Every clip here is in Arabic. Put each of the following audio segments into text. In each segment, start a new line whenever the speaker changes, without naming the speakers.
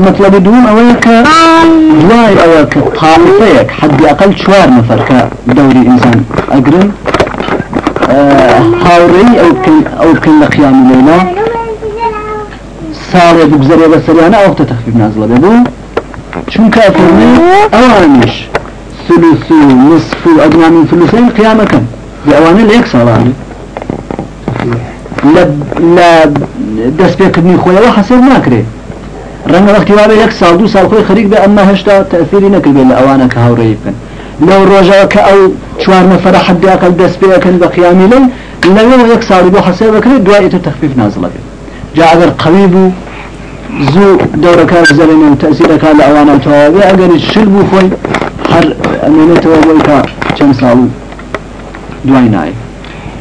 مطلب دون اويك دواي اويك طائفيك حد اقل شوار مثلك كدوري انسان اقرن هاوري او كن او كن لقيام ليلى صار بجزري أنا او تخفيف نازل بابو شون كافرني اوانش ثلث نصف ادنى من ثلثين قيامة كم بأواني ليك صار لا لا دس بيك ابني خويا وحسب ما وقتی وەختیوابێ یک سال دو ساڵ خۆی خەریک بێ ئەمە هێشتا تأثیری نەکردێت به ئەوانە که هوری بکەن لو ڕۆژەوە که او چوار نەفرە حەدیاکەل دەست پێەکەن بە قیامیلن یک سال دو بۆ حەسێ بکرێت تو تخفیف نازل بی جا ئەگەر قەوی بوو زوو دەورەکە بزەرێن و تەسیرەکە لە ئەوانە تەواوێ اگر شل بوو خۆی هەر ئەمێنێتەوە بۆی کار چند سال دوای نایە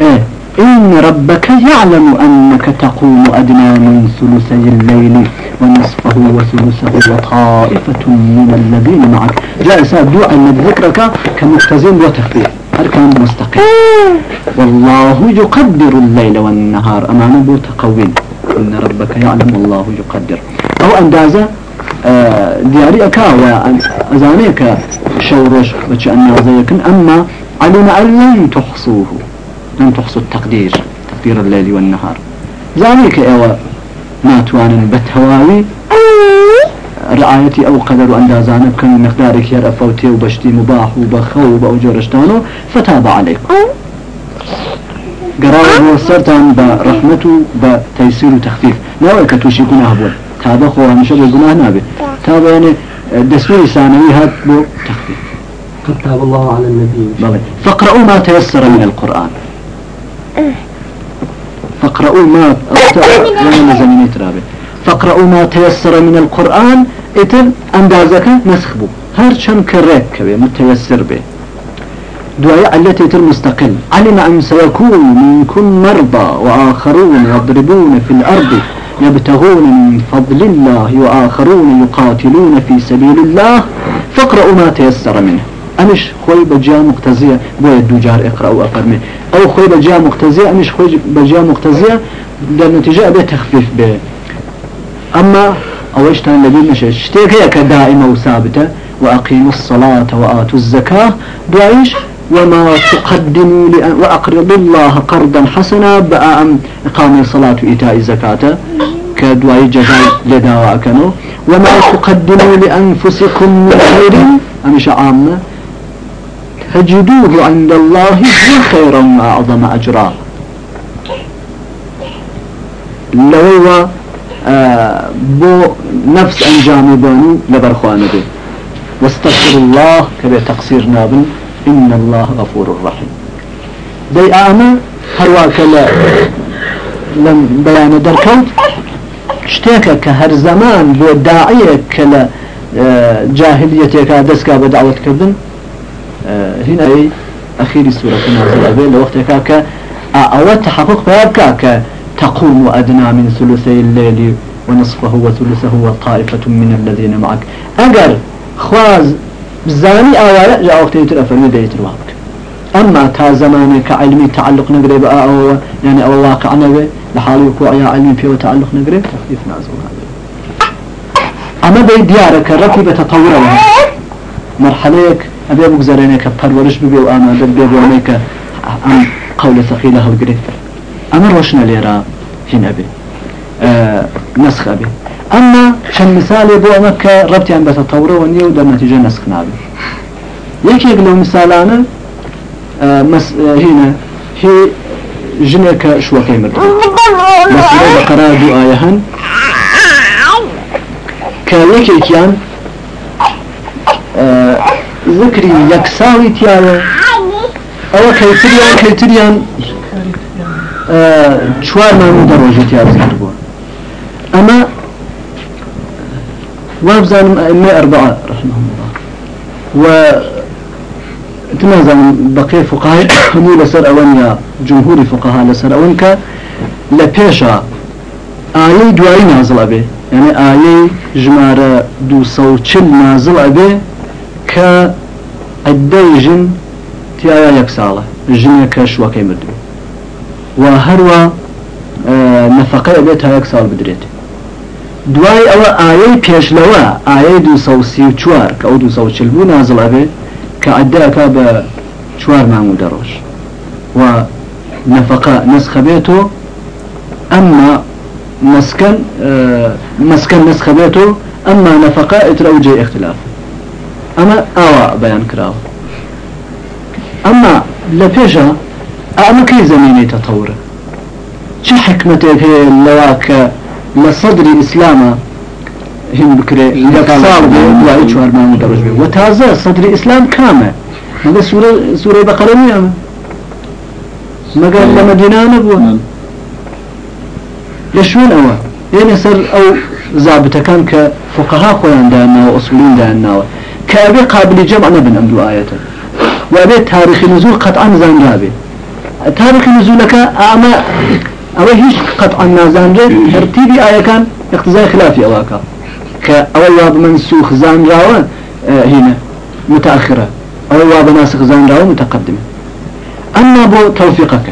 اه. إن ربك يعلم أنك تقوم أدنى من ثلثي الليل ونصفه وثلثه وطائفة من الذين معك جاء سادو أن ذكرك كمختزين وتخفيف أركان مستقيم والله يقدر الليل والنهار أمانة بو تقوين إن ربك يعلم والله يقدر أو أندازة آه، دياريك دياري أكا وأزانيك شورش وشأن يغزيكن أما علم أن لن تحصوه لم تحصوا التقدير تقدير الليل والنهار زانيك ما توان بتهواوي رعايتي او قدر ان ئەندازانە كم مقدارك يا ئەفەوتێ وبشتي مباح و بەخە و فتاب عليكم قرار سەرتان برحمته بتيسير وتخفيف لا تەیسیر توشي تەخفیف ناوەی تاب تووشی گوناه بوون تا بە تاب يعني گوناه نابێت تا بو تخفيف
قد تاب الله على النبي
فقرأوا فاقرأوا ما تيسر من القرآن فاقرؤوا ما من ما تيسر من القرآن اتر اندازك نسخبو بو هر چم كرك متيسر به دعاء التي تر مستقل علم أن سيكون منكم مرضى وآخرون يضربون في الأرض يبتغون من فضل الله وآخرون يقاتلون في سبيل الله فاقرؤوا ما تيسر منه امش خوي بجا مقتزيه بو دوجار اقرا وافرمي او خوي بجا مقتزيه امش خوي بجا مقتزيه در نتيجه به تخفيف به اما اوش تان لبي مش اشتيك هيك دائمه وثابته واقيموا الصلاه واتوا الزكاه دعيش وما تقدموا لأن وأقرضوا الله قرضا حسنا بأم إقامة الصلاة وإيتاء الزكاة كدواء جزاء لدواء كانوا وما تقدموا لأنفسكم من خير أمش عامة فجدوه عند الله خيرا وأعظم أجرا لو هو آه، بو نفس أنجام باني لبرخوان به واستغفر الله كبه تقصير نابن إن الله غفور رحيم دي آنا هرواك لم بيان دركوت شتێکە کە هەر زەمان بۆ داعەیە کە لە آه، جاهلیەتێکا دەستگا آه، هنا أخير سورة نازلة أبي لوقت كاكا آه، أو تحقق بابكا تقوم أدنى من ثلثي الليل ونصفه وثلثه والطائفة من الذين معك أجر خواز بزاني أولا جاء وقت يتر أفرمي ديتر وابك أما تا زماني كعلمي تعلق نقري بقى أو يعني أو واقع نبي لحالي وقوع يا علمي فيه وتعلق نقري تخفيف نازل هذا أما بي ديارك ركب تطورها مرحليك ئەبێ بگزارێنێکە پەروەرش ببێ و ئامادە بێ بۆمێکە ئەم قەولە سەقی لە هەڵگرێت ئەمە ڕۆشنە لێرە هینە بێ نسخە بێ ئەمما چەند مثالێ بۆ ئەمە کە ڕەتیان بەتە تەورەوە نییە و دەنەتیجە نسخ نابێ یەکێک لەو مثالانە هینە هی ژنێکە شوەکەی مرد بەقرار دوو ئاە هەن کە یەکێکیان ذكري يكساوي تيانا أو كيتريان كيتريان چوار آه، مانو دروجه تيار ذكر بون أما وابزانم أئمة أربعة رحمهم الله و تنازم بقية فقهاء همو لسر أون يا جمهور فقهاء لسر أون كا لبيشا آية دوائي نازل أبي يعني آية جمارة دو سو چل نازل أبي كا عدەی ژن تیاوە یەک ساڵە ژنێکە شوەکەی مردو وهروا آه، نفقه بيتها يكسال بدريت دواي او بدرێت پیش لوا ئایەی دو سو سيو چوار کە ئەو دوچل بوو نازڵەبێ کە عدەکە بە چوار ماموو دەڕۆژ و نەفقە بيتو اما مسكن آه، مسكن بيتو أما نفقه نفقاء تروجي اختلافه اما اوا بيان كراو اما لە اما كي زميني تطور شي حکمتێک هەیە لەوا لصدر الاسلام هم بكري هند بکرێ وعيش وارمان مدرج بي وتازا صدر الاسلام ئیسلام هذا سورة, سورة بەقەرەمی ئەمە مەگەر لە مەدینانە بوون لە شوێن ئەوە یعنی سەر ئەو زابتەکان کە فقها خۆیان كابي قابل جمع نبن أم دعاية وابي تاريخ نزول قطعا زنجابي تاريخ نزولك أما أو هيش قطعا نازنجي ترتيبي آية كان اقتزاي خلافي أواكا كأول واب منسوخ زنجاوة اه، هنا متأخرة أول واب ناسخ زنجاوة متقدمة أما بو توفيقك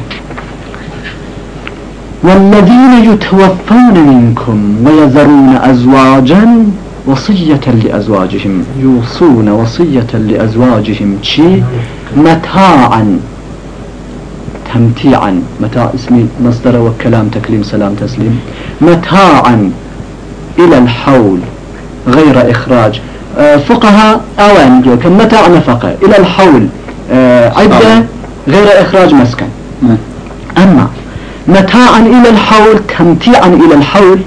والذين يتوفون منكم ويذرون أزواجا وصية لأزواجهم يوصون وصية لأزواجهم شي متاعا تمتيعا متاع اسمي مصدر وكلام تكليم سلام تسليم متاعا إلى الحول غير إخراج آه، فقهاء أوان آه، متاع نفقة إلى الحول آه، عدة غير إخراج مسكن نعم. أما متاعا إلى الحول تمتيعا إلى الحول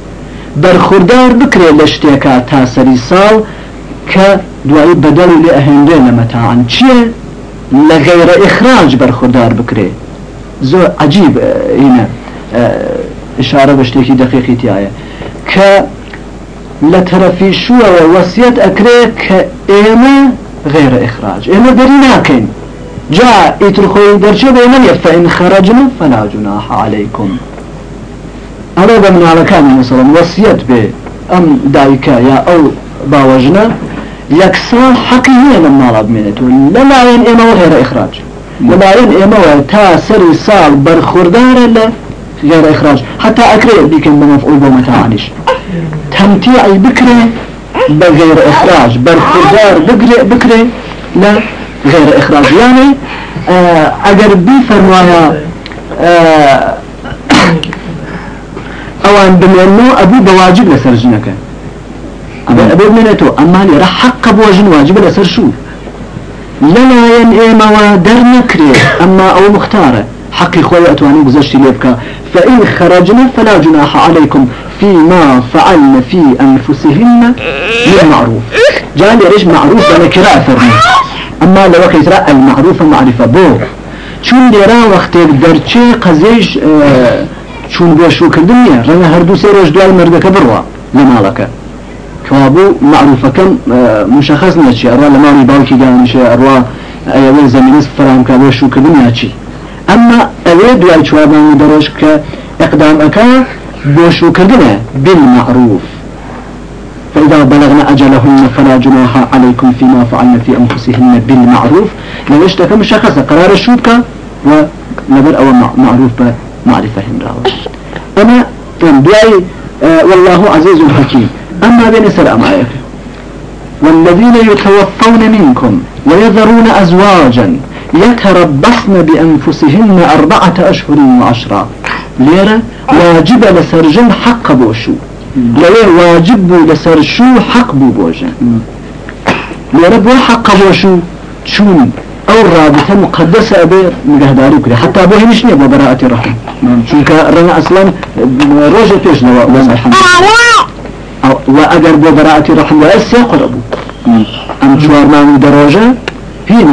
بەرخوردار بکرێت لە شتێکە تا سەری ساڵ کە دوایی بەدەڵ لێ ئەهێنرێ لە مەتاعان چیە لە غەیرە ئخراج بەرخوردار بکرێت زۆر عجیب اه، اینە اه، اشارە بە شتێکی دقیقی تایە کە لە تەرەفی شووەوە وەسیەت ئەکرێت کە ئێمە غێرە ئخراج ئێمە دەری ناکەین جاء ئیترخۆی دەرچێ بە ئێمە فەئین خەرەجن فەلا جوناح ئەڵێ بە مناڵەکانی مەسەڵم وەسیەت بێ ئەم دایکە یا أو باوجنا یەکسان حەقی من لە ماڵا بمێنێتەوە لەلایەن ئێمەەوە هێرە إخراج لەلایەن ئێمەوە تا سەری ساڵ بەرخوردارە لە غێرە ئخراج حتا ئەکرێ بیکەن بەمەفعول بۆ مەتعانیش تەمتیعی بكري بغير إخراج برخوردار بكري بكري لا غير إخراج يعني ئەگەر آه، بی فەرمایە آه، اوان بمنو ابو بواجب لسرجنك ابو ابو منتو اما لي رح حق بوجن واجب لسرشو شو لنا ين ايما ودر نكري اما او مختاره حقي خوي اتواني بزشتي ليبكا فان خرجنا فلا جناح عليكم فيما فعلنا في انفسهن بالمعروف جاني ريش معروف انا كراء فرمي اما لو كيترا المعروف معرفه بو چون لرا وقت درچه قزيش آه چون بۆ شوکردن نیە ڕەنە هەردوو سێ ڕۆژ دوای مردەکە بڕوە لە ماڵەکە معروف کم اه، مشخص نەچی ئەڕوا لە ماڵی باوکی دانیشە ئەڕوا ئەوێ زەمینست فەرامکە بۆ شوکردن چی اما اول دوای چوابان و دەڕۆژ کە ئەقدامەکە بۆ شوکردنە بالمعروف فإذا بلغنا أجلهن فلا جناح عليكم فيما فعلن في أنفسهن بالمعروف لو اشتكى مشخصة قرار الشوكة ونبر أو معروف معرفة هنراوة آه، أما تنبيعي والله عزيز حكيم أما بين سلام عليكم والذين يتوفون منكم ويذرون أزواجا يتربصن بأنفسهن أربعة أشهر وعشرة ليرة واجب لسرجن حق بوشو ليرة واجب لسرشو حق بوشو ليرة بو حق بوشو چون او رابطه مقدسه به نگهداری کرد حتی بو هیچ نیه براءت رحم چون که رنگ اصلا روز پیش نوا وضع و اگر بو براءت رحم و اس يقرب ام چوار من دروجه هنا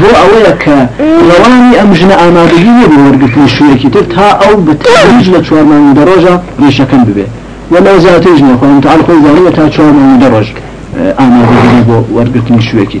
بو اولا رواني ام جن آمادگی نیه به ورگتنی كتبت ها تا او بتدریج لچوار من دروجه ریشکن ببه ولو زاتيجني خوان تعال خوي زانية تا چوار من دروج آه، آمادگی نیه به ورگتنی شوی که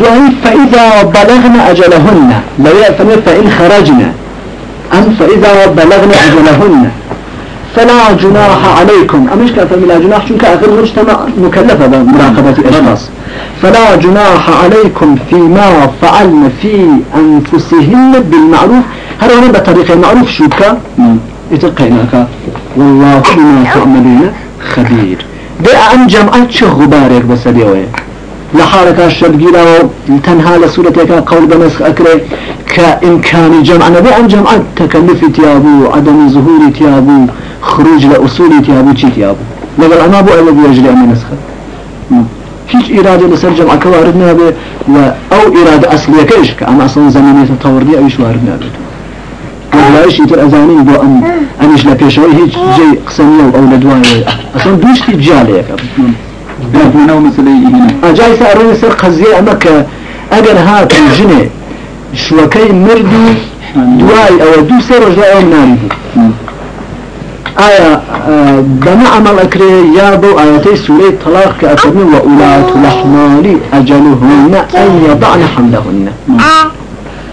دعي فإذا بلغنا أجلهن لو يأفن فإن خرجنا أم فإذا بلغنا أجلهن فلا جناح عليكم أمش أفهم لا جناح شنك أخير مجتمع مكلفة بمراقبة الأشخاص فلا جناح عليكم فيما فعلن في أنفسهن بالمعروف هل هنا بطريقة معروف شوكا يتقيناك نعم. والله بما تعملون خبير دي أنجم أتش غبارك بسديوه لحالك الشدقيلة تنها لسورتك قول بنسخ أكره كإمكان نبي عن جمع تكلف تيابو عدم ظهور تيابو خروج لأصول تيابو تي تيابو لقل أنا بو الذي يجري أمي نسخة هیچ إرادة لسر جمعة كوارد نابي أو إرادة أصلية كيش كأما أصلا زمانية دي أيش وارد نابي ولا إيش يتر أزاني بو أم أميش لبيشوي هيج جي قسمية أو لدواني أصلا دوش تجالي يا كابتن نو مسئله آه، سر سر قضیه اما هات الجنة شوکەی مردی دوای ئەوە دوو آية، آه، سێ ڕژە ئەو ناری ئایا بەمە ئەمەڵ ئەکرێ یا بەو ئاەتەی سوورەی تەلاق کە ئەفەرمی وە ئولات لەحمانی ئەجەلهن ئەن یەدعن حملهن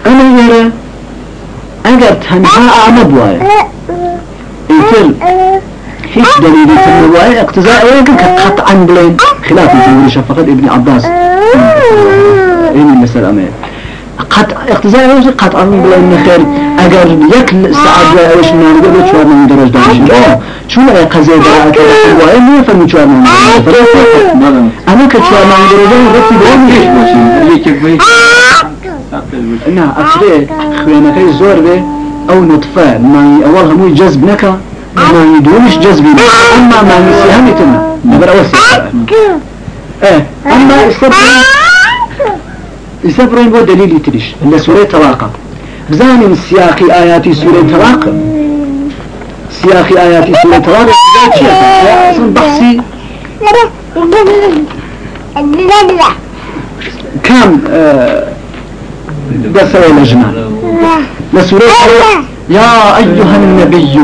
ئەمە وێرە ئەگەر تەنها ئامە بواە ئیتر فيش دليل يسمى اقتزاء ولكن قطعا بلين خلاف الجمهور شفقت ابن عباس ايه المسألة امين قطع اقتزاء ولكن قطعا بلين خير اگر یک ساعت وایش نمیده به چهار نمیده روش داشت آه. چون اگه قضیه داره که وای میفهمی چهار نمیده آه. اما که چهار نمیده روش رفتی به آه. اون میشه باشی نه اصلی خوانه زور به او نطفه ما اولها مو جذب نكا ما يدونش جذبي أما ما نسيهم يتنا نبرا وسيح إيه أما الصبرين الصبرين هو دليل يتريش إن سورة طلاق بزاني من سياق آيات سورة طلاق سياق آيات سورة طلاق أصلا بحثي كم آه بس ولا جمال لسورة يا أيها النبي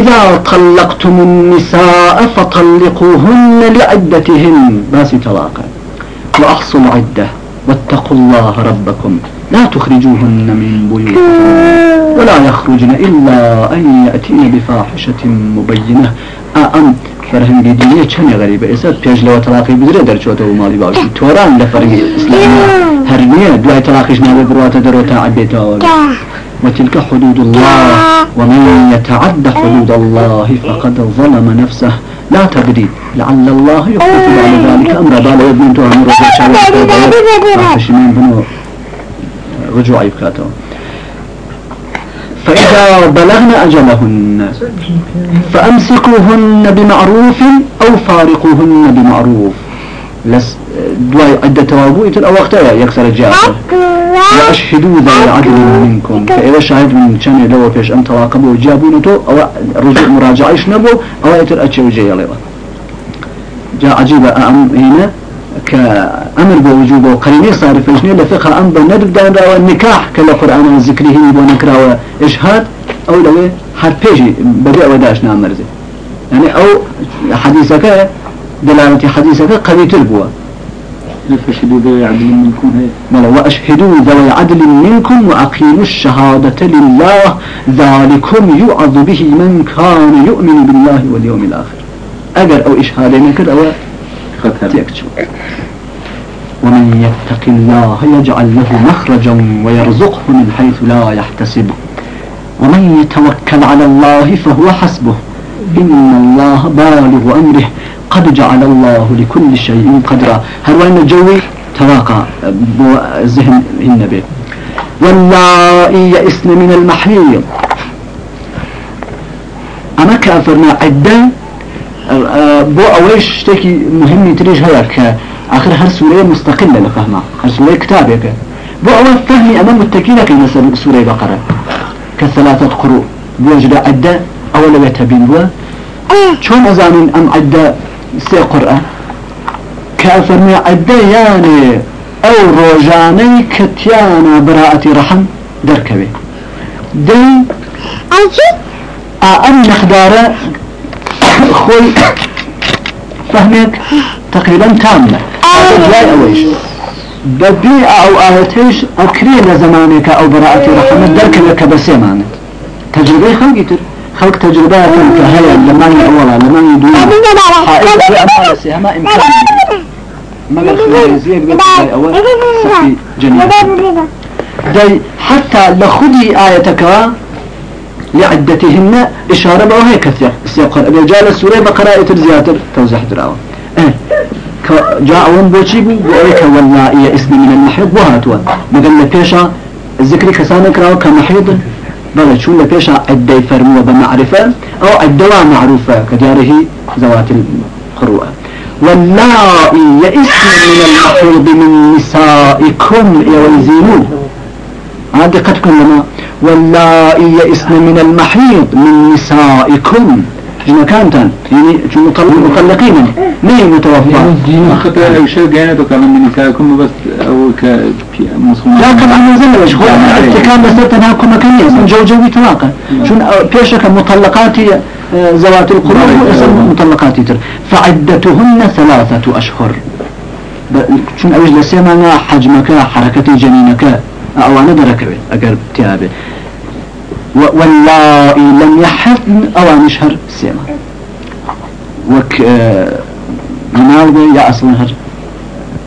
إذا طلقتم النساء فطلقوهن لعدتهن باس تلاقا وأحصوا العدة واتقوا الله ربكم لا تخرجوهن من بيوتهن ولا يخرجن إلا أن يأتين بفاحشة مبينة أأم آه، فرهن دنیا كان غريبة ایسا بيج لو تلاقي بدري در چوته ومالي مالی توران لفرمي إسلامي هر نیه دوای طلاقش برواتة دروتا عبيتا وتلك حدود الله ومن يتعد حدود الله فقد ظلم نفسه لا تدري لعل الله يخفف بعد ذلك أمر بالا وابن تو أمر رجوع يبكاتهم فإذا بلغن أجلهن فأمسكوهن بمعروف أو فارقوهن بمعروف لس دواي أدى توابوئة أو وقتها يكثر جاءكم وأشهدوا ذا العدل منكم فإذا شاهد من كان يدوى فيش أم تراقبوا وجابونته أو رجوع مراجعة يشنبوا أو يتر أتشي وجي يليوا جاء عجيبة أم هنا كأمر بوجوبه قريني صار في فيشني لفقه أم بندب دان راوى النكاح كلا قرآن والذكره ونكراوى وإشهاد أو لو حرفيجي بدأ وداش نعمرزي يعني أو حديثة حديثك دلالة حديثك قوي تربوة فاشهدوا ذوي عدل منكم هي واشهدوا ذوي عدل منكم واقيموا الشهادة لله ذلكم يوعظ به من كان يؤمن بالله واليوم الاخر اجر او اشهادين كذا او ومن يتق الله يجعل له مخرجا ويرزقه من حيث لا يحتسب ومن يتوكل على الله فهو حسبه إن الله بالغ أمره قد جعل الله لكل شيء قدرا هل وين الجوي تواقع ذهن النبي ولا يئسن من المحيض اما كافرنا عدا بو اويش تكي مهمي تريش هيك آخر هر سورة مستقلة لفهمها هر سورة كتابك بو أول فهمي أمام متكينة مثلا سورة بقرة كثلاثة قروء بوجد عدا أول بيتبين بوا آه. شون أزامن أم عدا سي قرآن كافرمي عدياني يعني او روجاني كتيانا براءة رحم دركبي دي آه، ام مقدار خوي فهمك تقريبا تامة لا آه. اويش بدي او آياتيش او زمانك او براءة رحمة دركبك بسيمانك تجربه خلقي تر خلق تجربات هيا لما يأولا لما يدوم حائل في أمارسي هما إمكان مدى خلاليزية بقيت أول سفي جنية دي حتى لخدي آيتك لعدتهن إشارة بوهي كثير استيقر أبي جاء للسورة بقراءة الزيادة توزح دراوة اه. بوشي بو بوئك والله اسم من المحيط بوهاتوا مقال لبيشا الذكري كسانك راو كمحيط بل شون لبيش عدى فرموا بمعرفة أو عدة معروفة كدياره زوات القروءة واللائي يئسن من المحروض من نسائكم يا يوزنون هذا قد لما واللائي يئسن من المحيط من نسائكم إن كانتن يعني شو مطلق مطلقين ما متوفى أخذ أشياء جانا بكلام من نسائكم طيب، بس أو ك مسلمان لا طبعا زين وش هو كان بس انا كم تناكم مكانية جو جو طلاقا نعم. شو بيشك مطلقاتي آه، زوات القرون اسم مطلقاتي تر فعدتهن ثلاثة أشهر شو أوجد لسيما حجمك حركة جنينك أو أنا دركبي أقرب تيابي والله لم يحرم أو نشهر سيما وك آه، مناوبة يا أصلا هر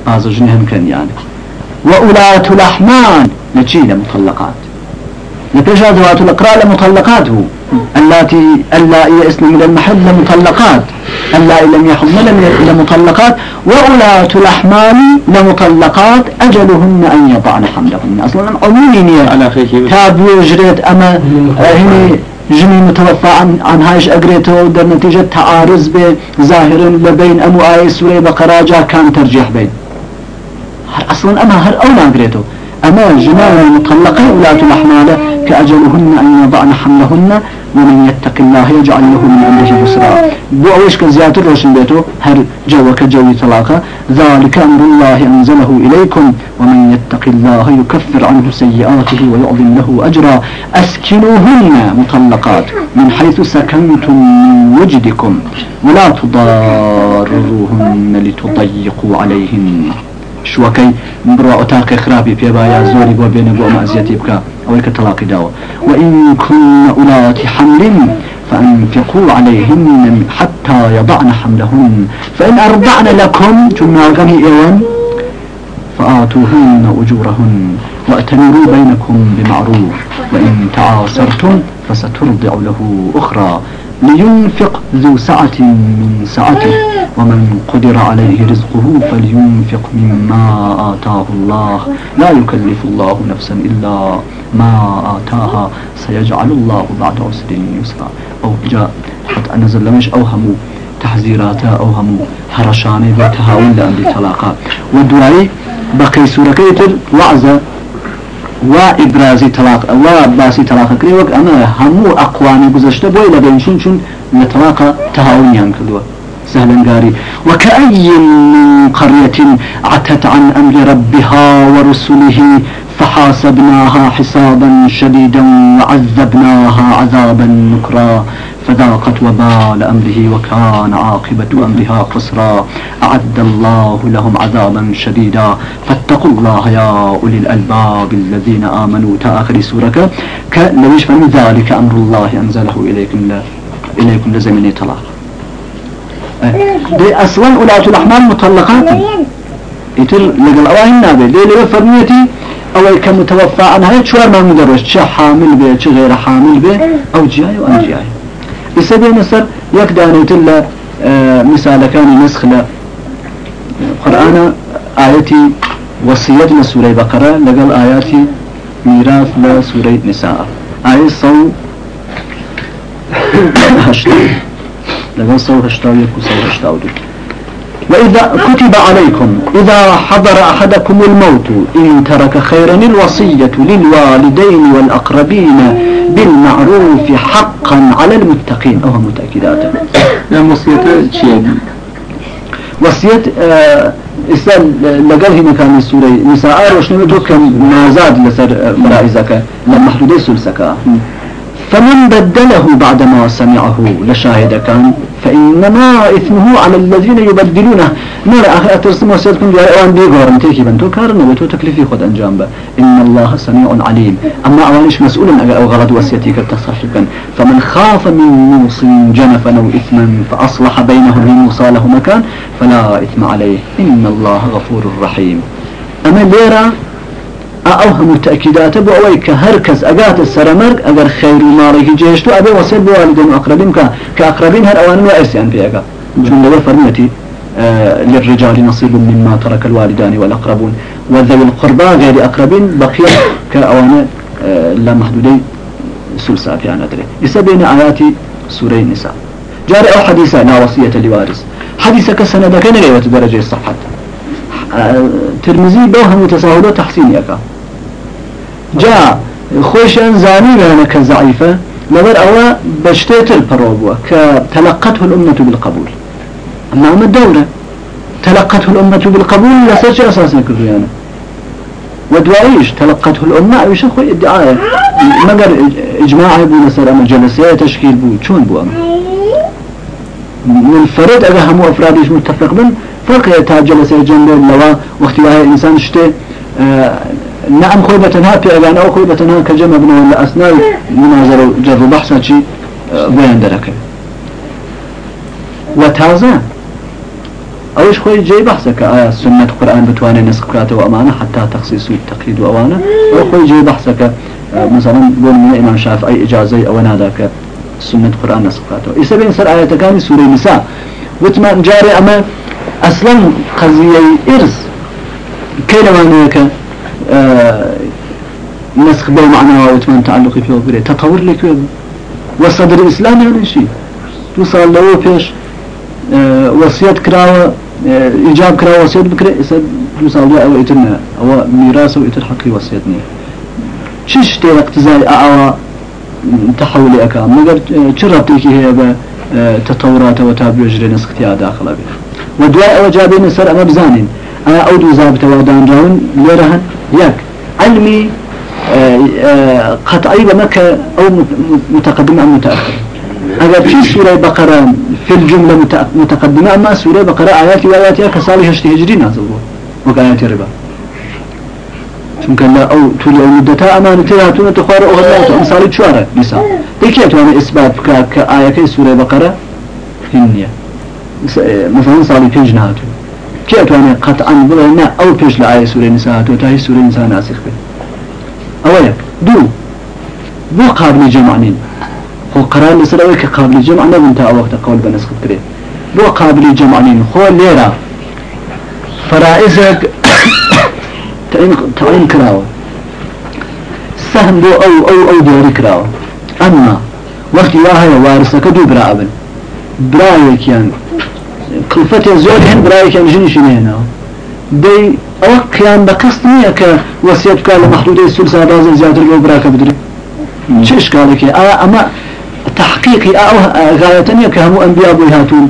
آزجنهم كان يعني وأولاة الأحمان نتشي لمطلقات نتجد ذوات الأقراء لمطلقاته اللاتي اللائي يئسن من المحل لمطلقات اللائي لم يحضن لمطلقات وأولاة الأحمال لمطلقات أجلهن أن يضعن حملهن أصلا يا يعني تابو جريت أما هني جني متوفى عن عن هايش أجريته در نتيجة تعارض بظاهر لبين أمو آيس سورة بقراجة كان ترجيح بين أصلا أما هر أولا أجريته أما جمال المطلقة ولاة الأحمال كأجلهن أن يضعن حملهن ومن يتق الله يجعل له من أمره يسرا بو أويش كزيات الرسل بيته هل جوك كجو طلاقة ذلك أمر الله أنزله إليكم ومن يتق الله يكفر عنه سيئاته ويعظم له أجرا أسكنوهن مطلقات من حيث سكنتم من وجدكم ولا تضاروهن لتضيقوا عليهن شوكي مبرو اتاقي خرابي في بايا آه. زوري بو بۆ بو مازيتي آه. بكا کە تەلاقی داو وإن كن اولات حمل فأنفقوا عليهن حتى يضعن حملهن فإن أرضعن لكم ثم غني إيوان فآتوهن أجورهن وأتمروا بينكم بمعروف وإن تعاصرتم فسترضع له أخرى لينفق ذو سعة من سعته ومن قدر عليه رزقه فلينفق مما آتاه الله لا يكلف الله نفسا إلا ما آتاها سيجعل الله بعد عسر يسرا أو جاء حتى نزل مش أوهموا تحذيرات أوهموا هرشاني بتهاون لأمر طلاقا ودعي بقي سورة كيتر وعزة وإبرازي طلاق وباسي طلاق كري وك أما همو أقواني قزشت بوي لبين شون شون لطلاق تهاون ينكدوا سهلا قاري وكأي من قرية عتت عن أمر ربها ورسله فحاسبناها حسابا شديدا وعذبناها عذابا نكرا فذاقت وبال أمره وكان عاقبة أمرها خسرا أعد الله لهم عذابا شديدا فاتقوا الله يا أولي الألباب الذين آمنوا تآخر كان كلوش فمن ذلك أمر الله أنزله إليكم لا إليكم لزمن طلاق أه،
دي أصلا أولاة الأحمال
مطلقات يتر لقل أواهن دي لفرميتي او كمتوفى هاي شوار ما مدرج شا حامل به شا غير حامل به او جاي وان جاي لسبب نصر يك دانيت له اه، مثال كان نسخ له قرآن آيتي وصيتنا سورة بقرة لقل آياتي ميراث لسورة نساء آية صو هشتا لقل صو هشتا يكو صو هشتا ودو وإذا كتب عليكم إذا حضر أحدكم الموت إن ترك خيرا الوصية للوالدين والأقربين بالمعروف حقا على المتقين أو متأكدات نعم، وصية وصية ئێستا لەگەڵ هینەکانی السورة نساء ڕۆشنەوە آه، دوكا نازاد لسر آه، ملاعزك لما حدودي سلسكا فمن بدله بعدما سمعه لشاهد كان فإنما إثمه على الذين يبدلونه نرى أخي أترسم وسيدكم جاري أوان بيقورم تيكي بنتو كارن ويتو تكلفي خد أنجام با إن الله سميع عليم أما أوانش مسؤولا أجا أو غلط وسيتيك التصحفا فمن خاف من موص جنفا أو إثما فأصلح بينهم لموصى له مكان فلا إثم عليه إن الله غفور رحيم أما ليرا او هم تاكيدات ابو اويك هركز اقات السرمرك اگر خير مالك جيشتو ابي وصل بوالدين اقربين كاقربين هر اوان واسي ان بيغا جون دو فرمتي آه للرجال نصيب مما ترك الوالدان والاقربون وذوي القربى غير اقربين بقي كاوان آه لا محدودي سلسة في دري أدري بين آياتي سوري النساء جاري أو حديثة لا وصية لوارث حديثك كان نغيوة درجة الصحة ترمزی بو همو تساهلو تحسین یکا جا خوشان زانی لانا كزعيفة لبر اوا بشتيت البروبوا كتلقته الأمة بالقبول اما اما الدورة تلقته الأمة بالقبول لسرش اساسا كذو يعني ودواعيش تلقته الأمة ايش اخوي ادعاء مقر اجماع بو نصر أما الجلسية تشكيل بو شون بو أما من الفرد اذا همو افرادش متفق بن فرق تا جلسه جنبه لوا وقتی آیا انسان شته اه، نعم خوي بتنها بيعلان أو خوي بتنها كجمع بنا ولا أثناء مناظرة جرب بحثنا اه، شيء بيان درك وتازه أوش خوي جاي بحثك آية سنة القرآن بتواني نسخ كراته وأمانة حتى تخصيص والتقييد وأمانة أو خوي جاي بحثك اه، مثلا بقول من الإمام شاف أي إجازة أو ناداك سنة القرآن نسخ كراته إذا بين سر آية كان سورة النساء وتمان جاري أما اصلا قضيه ارث كلمه آه نسخ بين معنى وتمن تعلق فيه وبره تطور لك وصدر الاسلام يعني شيء توصل له فيش آه وصيت كراوه إجاب آه، كراوة وصيت بكرة إسد مثال ده أو إتنا أو ميراس أو إتر حقي وصيتني شش تي اقتزاي أعوى تحول أكام مقر چه آه، ربطي كي هي آه، تطورات وتابع جري نسختي داخل بيه ودواء وجابين سر أما بزانين أنا أود زابت وادان جاون ليرهن ياك علمي آه، آه، قطعي بمكة أو متقدم أو متأخر أجاب في سورة بقرة في الجملة متقدمة أما سورة بقرة آيات وآيات يا كسالي هشت هجري نازل وآيات الربا چونکە لە ئەو توری ئەو مدەتا ئەمانە تێهاتونە تخوار أو غلاء أو دیسا دەکێتوانە ئیسبات بکات أتواني ئایەکەی كآياتي سورة بقرة هنية مثلا صار يفجنا هاتو كي أتوانا قطعاً بڵێ نا ئەو پێش لە ئایا سوورەی نساهاتوە تا هیچ سوورەی نسا ناسخ بي أولا دو بو قابل جمعنين هو قرار قەرار لەسەر قابل جمعنا بنتا جەمع نەبن تا ئەوەختە قەول بە نسخت کرێت بۆ قابلی فرائزك تعين كراو سهم بو او او او دوري كراو اما وقت واهي وارثك دو برابن برايك يعني كلفتي زور هند رايك ژنیشی نێنەوە دەی بي او قيام کەس نییە کە وەسیەت بکار لە مەخلودی سول سادازە زیاتر لەو براکە بدرێت چه اشکالێکی اما تحقيقي تحقیقی آه، آه، غايتني غایەتە همو انبياء بيهاتون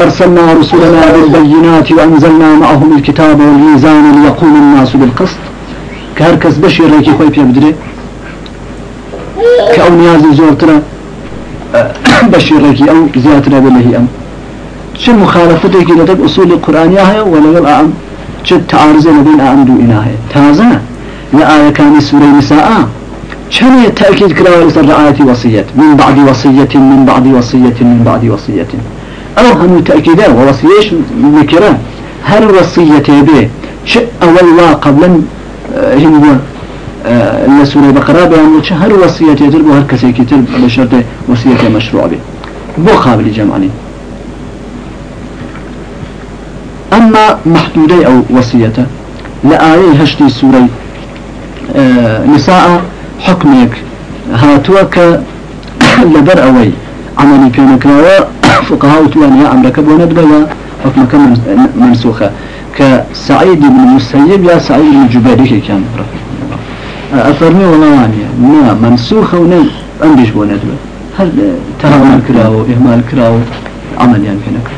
لرسلنا رسولنا بالبينات وأنزلنا معهم الكتاب والميزان ليقوم الناس بالقصد كهركز بشير ريكي خوي بيا بدري كأو نيازي زورتنا آه، بشير ريكي أو زياتنا بالله أم چه مخالفتی که لدک اصول قرآنی های و لگل آم چه تعارض لبین آم دو اینا های تازه لآیه کانی سوره نساء چنه تأکید کرا لسر آیت وصیت من بعد وصیت من بعد وصیت من بعد وصیت او همو تأکیده و وصیش نکره هر وصیتی به چه اول لا قبلا هنگو اه، اه، لسوره بقره بیان و چه هر وصیتی تر بو هر کسی که تر بشرط وصیت مشروع به بو قابل جمعنی أما محدودي أو وصيته لآية هشتي سورة آه نساء حكمك هاتوك لبر أوي عملي بينك فقهاء توانيا عمرك بوندقيا حكمك منسوخة كسعيد بن مسيب يا سعيد بن جبير كان أفرمي ولا وانيا ما منسوخة وني أنجش بوندقيا هل تهاون كراو إهمال كراو عمل يعني بينك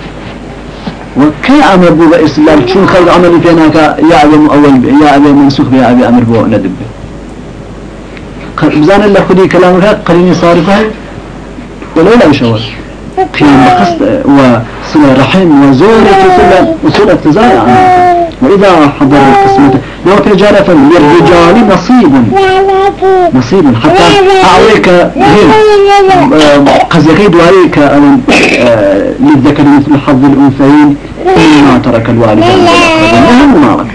وكي أمر بو بإسلام شون خلق عملي فيناك يا أبي أول يا أبي منسوخ يا أبي أمر بو ندب بزان الله خدي كلامك قليني صارفه ولولا لا قيام بقصد وصلة رحيم وزورة وصلة وصلة تزايا تزارع وإذا حضر القسمة لو تجارة للرجال نصيب نصيب حتى أعويك غير قزيقي دواريك أن أه، للذكر مثل حظ الأنثيين ما ترك الوالدان أهم معركة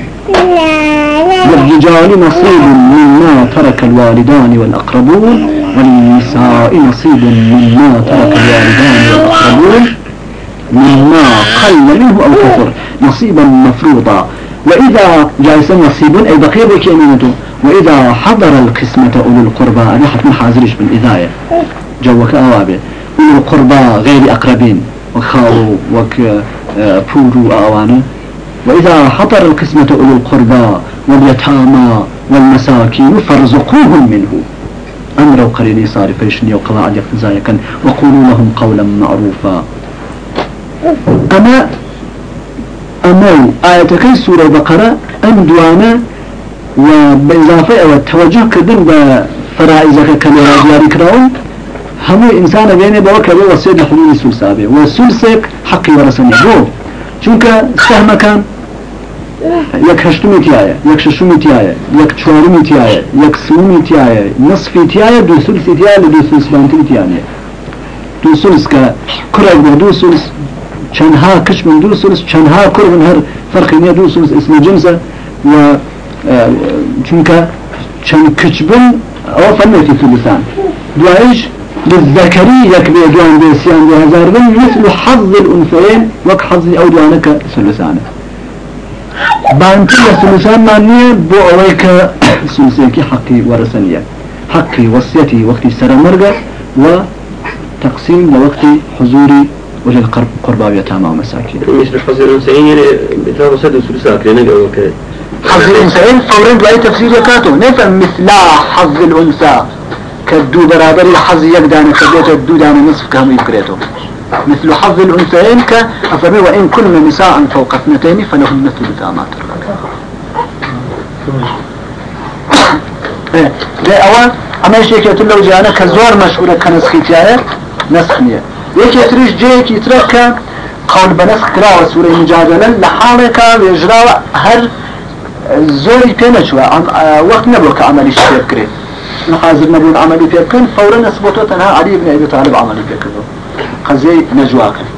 للرجال نصيب مما ترك الوالدان والأقربون وللنساء نصيب مما ترك الوالدان والأقربون مهما قل منه أو كثر نصيبا مفروضا وإذا جالس نصيب أي بك بكيمينته وإذا حضر القسمة أولو القربى أنا ما حازرش بالإذاية جوك أوابي أولو القربى غير أقربين وخالو وك بورو آه، أوانا وإذا حضر القسمة أولو القربى واليتامى والمساكين فارزقوهم منه أمر وقريني صارفيشني وقواعد يقتزايا وقولوا لهم قولا معروفا اما اما آياتك سورة بقرة ام دوانا وبإضافة او التوجه كدن بفرائزك كما جاري كراون همو انسان بيني بوكا بي وسيد لحلول السلسة بي والسلسك حقي ورسني بو چونك سهم كان يك هشتمي تيايا يك ششمي تيايا يك چورمي تيايا يك سومي تيايا نصفي تيايا دو سلسي تيايا لدو سلس بانتي تيايا دو سلس كا دو سلس چنها کش من دو سرس چنها کرد من هر فرقی نیه دو سرس اسم جنسه و کش بن او ئەوە تو لسان دوایش للذكري يكبر بيجوان بيسيان هزار بن مثل حظ الأنفين وك حظ أولانك سلسانة بانتي سلسان مانية بو أويك سلسانك حقي ورسانية حقي وصيتي وقت سرمرقة وتقسيم لوقت حضوري وجد قربة يتامى ومساكين
إيه، مثل حزر سعير مثل مسد يعني وسلسات لنقع وكذا حظ الأنثيين فورد
لأي تفسير يكاتو نفهم مثل حظ الأنثى كدو برابر الحظ يقدان كبيت الدو دان نصف كامل يكريتو مثل حظ الأنثيين أفرمي وإن كن نساء فوق اثنتين فلهم مثل ما ترك إيه، لأوان أما يشيك يتلو جانا كزور مشهورة كنسخيتيا نسخ نية یکی تریش جەیەکی ترەکە قەول بەنەس کراوە سوورەی مجادلە لە حاڵێکا وێژراوە هەر زۆری پێ نەچوە وەخت نەبوو کە ئەمەلیش پێ بکرێت حاضر نەبوون عملی فورا نسبتۆ تنها علی بن ئەبی طالب عملی پێ کردو قەزیەی نەجواکرد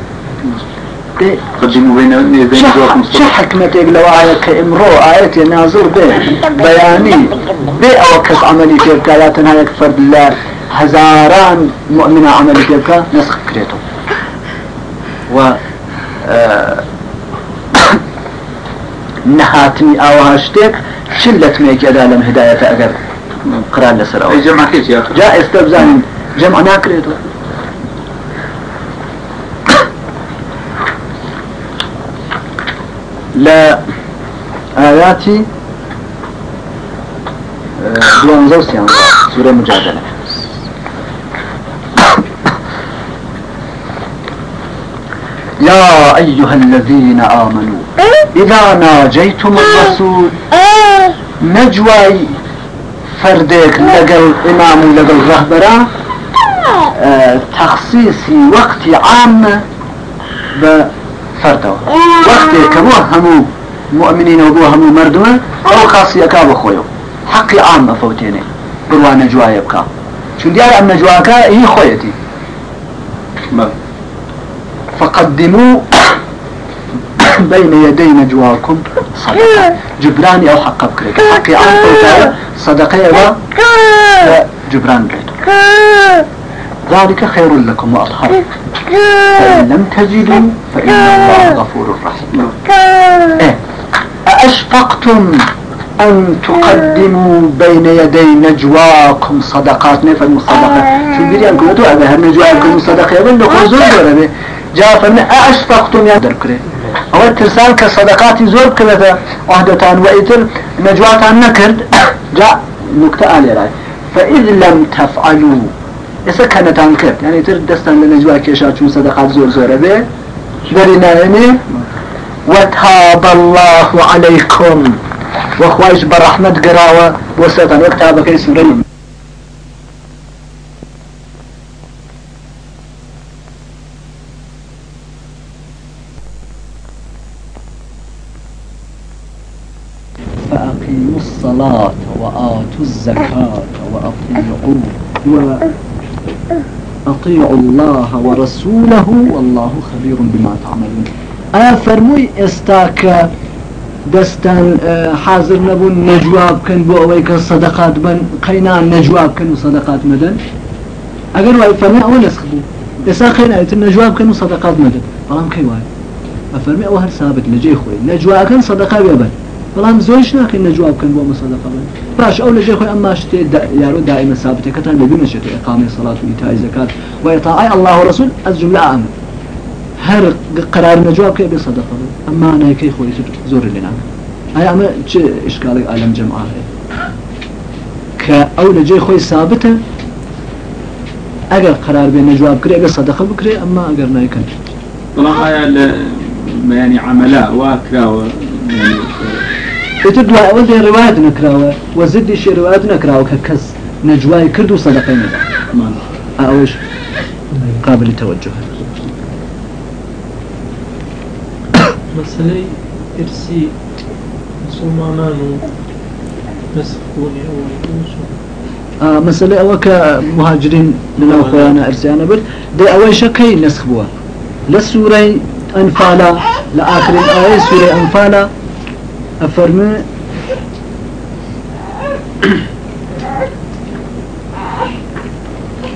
چه حکمتێک لەوایە کە ئمڕۆ ئاەتێ نازر بێ بەیانی بێ ئەوە کەس عملی پێ بکە یا تەنها فرد لە هزاران مؤمنة عمل بيبكا نسخ كريتو و آه، نهاتني اوهاشتك شلت ميك لم هداية اقر قرار لسر اوه
جمع كيش يا اخي جائز
استبزان جمع ناكريتو لا آياتي بلونزوسيان آه، سورة مجادلة يا أيها الذين آمنوا إيه؟ إذا ناجيتم آه. الرسول آه. نجوي فردك آه. لقل إمام لقل رهبرة تخصيصي وقت عام بفرده وقت كبو همو مؤمنين وبو همو مردمة أو خاصي أكابو خويو حقي عام فوتيني بروان نجوى يبقى شو ديار أم نجواكا إيه هي خويتي قدموا بين يدي نجواكم صدقة جبراني أو حق بكريك حقي عن صدقة جبران
بكريك
ذلك خير لكم وأطهر فإن لم تجدوا فإن الله غفور رحيم إيه؟ أأشفقتم أن تقدموا بين يدي نجواكم صدقات نفر مصدقة شو بيري أنكم أتوا أبا نجواكم صدقة يبن لكم زور جاء فرمي أشفقتم آه، يا دركري أو ترسان كصدقات زور كذا عهدتان وإتر عن نكرد جاء نكتة آلية راي فإذ لم تفعلوا كانت عن كرد يعني تر دستان لنجوات كيشاتون صدقات زور زور بي برنا يعني وتاب الله عليكم وخواج برحمة قراوة وسطا بكيس سورة الله ورسوله والله خبير بما تعملون أفرمي آه، استاك دستان آه، حاضر نبون نجواب كن بو اويك الصدقات بن قينا نجواب كن صدقات مدن اگر واي فرمي اول اسخبو اسا ايت نجواب كن صدقات مدن فرام كي واي افرمي اوهر ثابت لجي خوي نجواب كن صدقات يبن بلام زوجش نه خیلی نجواب کن با مصداق من اول شيء خوي اما شتى يا یارو دائما ثابت کتن ببینه شتی اقامه صلاة وإيتاء ایتای زکات الله و رسول از هر قرار نجواب که بصداق من اما نه کی خوی زور لینا ای اما چه اشکال عالم جمعه که اول جه خوی ثابت قرار بين نجواب کری اگر صداق بکری اما اگر نه کن
بلام های ل یعنی عمله و شتر دواء أول دي روايات نكراوه
وزد دي شي نكراوه ككس نجواي كردو صدقين مدى أعوش قابل التوجه
مسألة إرسي نسخوني
مسألة أولك مهاجرين من أخوانا إرسيانا بل دي أول شكي نسخ بوا لسورة أنفالة لآخرين آية سوري أنفالا أفرمي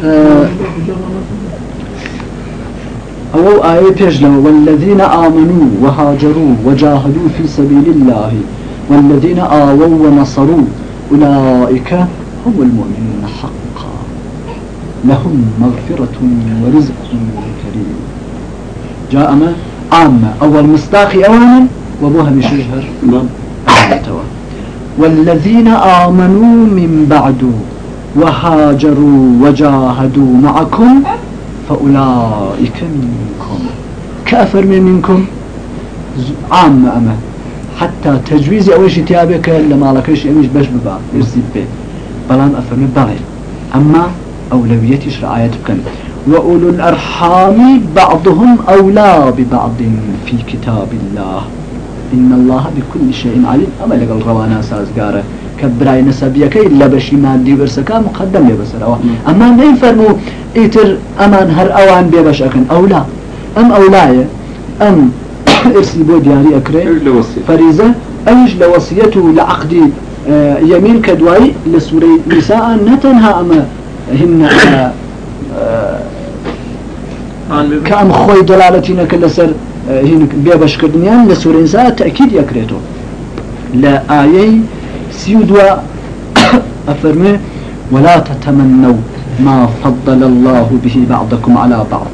آه. أو آية تجلى والذين آمنوا وهاجروا وجاهدوا في سبيل الله والذين آووا ونصروا أولئك هم المؤمنون حقا لهم مغفرة ورزق كريم جاء ما عامة أول مصداق أولا وابوها مش يجهر والذين آمنوا من بعد وهاجروا وجاهدوا معكم فأولئك منكم كأفر من منكم عام أما حتى تجويز أول شيء تيابك لما على كل شيء مش بش ببع يزيد به بلان أفر من بعيد أما أولويتي شرعية بكن وأولو الأرحام بعضهم أولى ببعض في كتاب الله إن الله بكل شيء عليم أما لقال روانا سازقاره كبراي إلا بشي مادي برسكا مقدم لبسر أوان أما نين فرمو إيتر أمان هر أوان بيبش أكن أو لا أم أولاية أم إرسي بو دياري أكري فريزة أيج لوصيته لعقد آه، يمين كدواي لسوري نساء نتنها أما هن آه، آه، كأم خوي دلالتي نكل هین آه، بێبشکردنیان لە سورینسا تەکید یەکرێتەوە لە ئایەی ولا تتمنوا ما فضل الله به بعضكم على بعض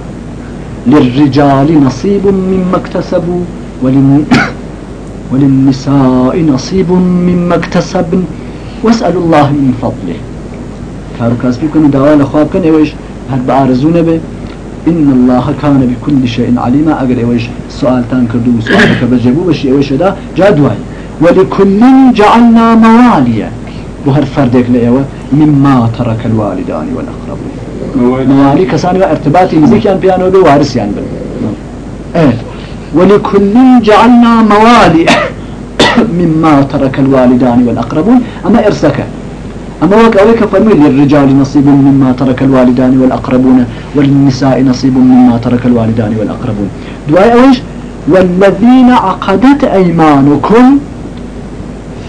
للرجال نصيب مما اكتسبوا وللنساء نصيب مما اكتسبن واسألوا الله من فضله فاروق راسبي دوال دعوة ايش؟ كن ايوش هل إن الله كان بكل شيء عليما أجر إيش سؤال تان كردو سؤالك بجبو بشي إيش هذا جدول ولكل جعلنا مواليا وهر فردك لأيوة مما ترك الوالدان والأقربون موالي كسان ارتباطي مزيك أن بيانو بي وارس يعني بل ايه ولكل جعلنا مواليا مما ترك الوالدان والأقربون أما إرسكه أما وك أولئك فرمي للرجال نصيب مما ترك الوالدان والأقربون وللنساء نصيب مما ترك الوالدان والأقربون دعاء أوليش والذين عقدت أيمانكم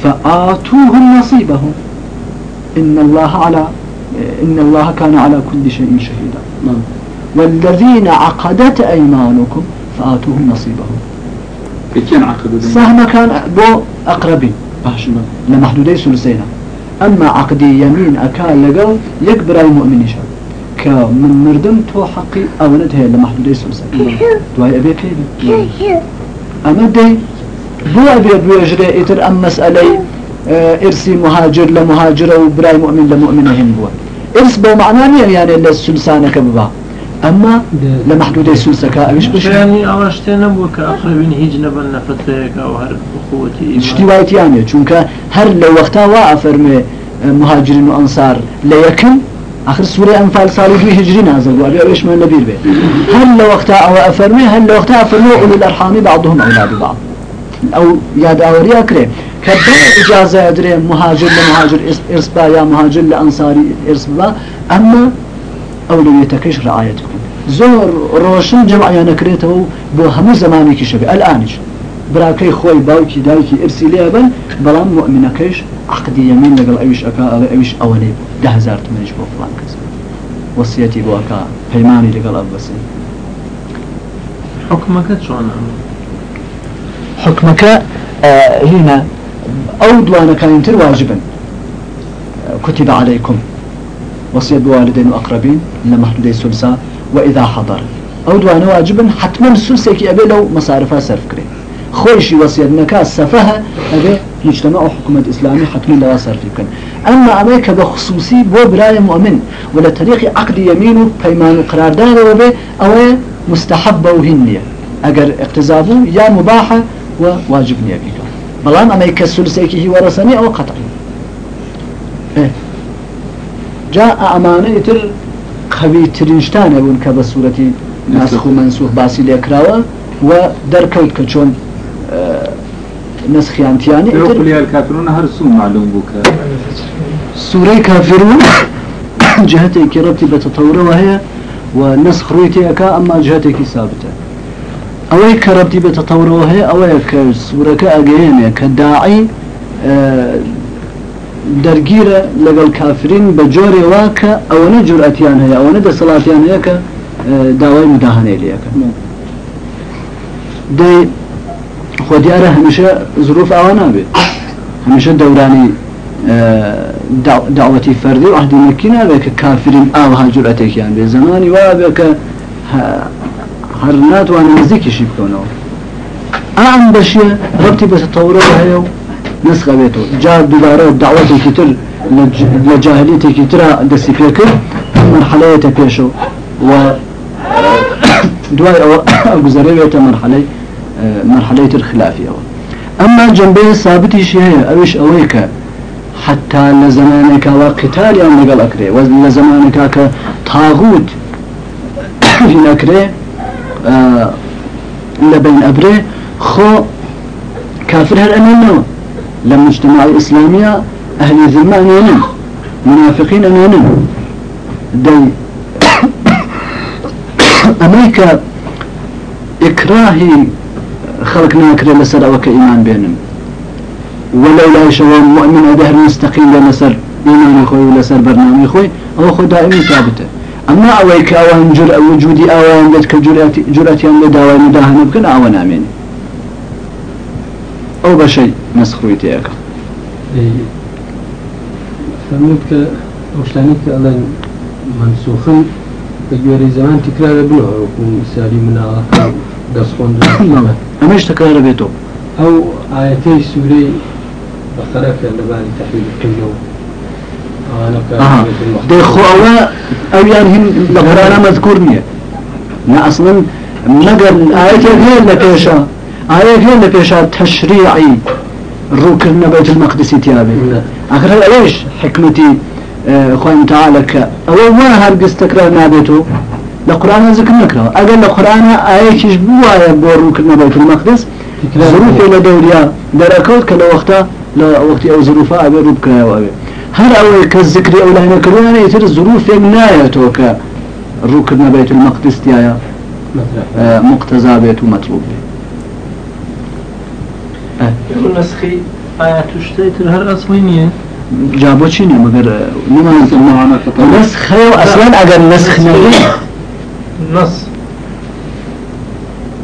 فآتوهم نصيبهم إن الله على إن الله كان على كل شيء شهيدا نعم والذين عقدت أيمانكم فآتوهم نصيبهم
كيف عقدوا سهم
كان بو أقربي لما لمحدودي سلسينا اما عقدي يمين اكال لقال يكبر المؤمن شر كمن مردم تو حقي او ندهي لمحدود اسم سكي دواي ابي اما دي بو ابي ابي اجري اتر ام مسألة آه، ارسي مهاجر لمهاجر وبراي مؤمن لمؤمن هن ارس بو معنى يعني لسلسانك ببا اما لمحدوده سوسكا مش بش يعني
اوش تنبو من هيج نبل نفتك او هر اخوتي وايت
يعني چونك هر لو وقتا وافر آه، مهاجرين وانصار ليكن آخر سوره انفال سالی في هجرين نازل بود. آبی ما نبیر به. هل وقتا او افرمی هل وقت افرمی اول الارحامی بعضهم اولاد بعض. او یاد يا كريم که اجازه ادري مهاجر لمهاجر ارسبا يا مهاجر لانصاري ارسبا اما او لم يتكش رعايتكم زور روشن جمع يا نكريتو بو هم زماني كي شبي الانش براكي خوي باوكي دايكي ارسي لي ابن مؤمنه مؤمنكش عقد يمين لقل ايش اكا على ايش اولي ده هزار تمنش بو فلان كسا وصيتي بو اكا هيماني لقل ابسي
حكمك شوانا
حكمك آه، هنا اودوانا كان انتر واجبا آه، كتب عليكم وصية بوالدين وأقربين لمحدودي سلسة وإذا حضر أو دواني واجبا حتما كي أبي لو مصارفها صرف كري خويشي وصية نكا سفها أبي مجتمع وحكومة إسلامي حتما لا صرف كن أما أمريكا بخصوصي بو براية مؤمن ولا طريق عقد يمين وبيمان وقرار دار وبي أو مستحبة وهنية أجر اقتزابه يا مباحة وواجب نيابيك بلان أمريكا السلسة كي هي ورسانية أو قطعي جاء أمانة تر قەوی ترینشتانە بوون کە بە سوورەتی ناسخ و منسوخ باسی لێکراوە و دەرکەوت کە آه، يقول نسخیانتیانی
الكافرون هر سو معلوم بك
سورة كافرون جهتي كربتي بتطورة وهي ونسخ رويتي أكا أما جهتي جهتێکی سابتە ئەوەی کە ڕەتی بەتەتەورەوە هەیە ئەوەیە کە سوورەکە دەرگیرە لەگەڵ کافرین بە جۆرێوا کە ئەوەنە جورئەتیان هەیە ئەوەنە دەسەڵاتیان هەیە کە داوای مداهانەی لەکەن دەی خۆ دیارە هەمیشە زروف ئاوا نابێت هەمیشە دەورانی داوەتی فەردی و ئەهدینەکی نابێت کە کافرین ئاوها جورئەتێکیان بێ زمانی وابێ کە هەر ناتوانە نزیکیشی بکەونەوە ئەم بەشیە ڕەتی بەسە تەورەوە هەیە و نسخة بيته جاء دولاره دعوته كتر لجاهليته كتر دستي كل مرحلة تبيشو و دواي او اقزاري بيته مرحلة آه، مرحلة الخلافية اما جنبه ثابتي شيء اوش اويكا حتى لزمانك وقتال يوم نقل اكري ولزمانك كطاغوت في الاكري آه لبين ابري خو كافر هر امنه للمجتمع الإسلامية أهل الذمة أنانين منافقين أنانين دي أمريكا إكراهي خلقنا كري لسر وكإيمان كإيمان بينهم لا شوان مؤمن دهر مستقيم لسر إيمان خوي لسر برنامج أخوي أو أخو دائما ثابتة أما أويك أوان جرأة وجودي أوان بيتك جرأتي جرأتي لداوان مداهنة بكن أوان أميني أو بشي نسخ ويتيك
فهمت وشلانك الله منسوخا بجوري زمان تكرار بنوع وكون سالي من علاقة قصخون همش تكرار بيتو أو آيتي سوري بقرة لبالي تحويل القيوم آه. دخو أو أو يعني لقرانا
مذكورنية ما أصلا مقر آيتي غير لكيشا آیا هی لپیش تشریعی رو کردن بیت المقدسی تیابی نعم. آخر هل ایش حکمتی اه، خوان تعالى ك أو ما هرجس تكرار نابته لقرآن ذكر نكره أجل لقرآن آيش بوا يبورو كنا بيت المقدس ظروف إلى دوليا دركوت كلا وقتا لا وقت أو ظروفا أبي روب كنا وأبي هل أول كالذكر أو لهنا كلنا يصير ظروف مناية توكا روكنا بيت المقدس تيايا نعم. اه، مقتزى بيت ومطلوب بيه
آه. يقول نسخي آيات وشتيتر هر أصلي نية جابو چی نیه نعم، مگر نمانت المعانه فقط نسخ و اصلا اگر نسخ نبی
نص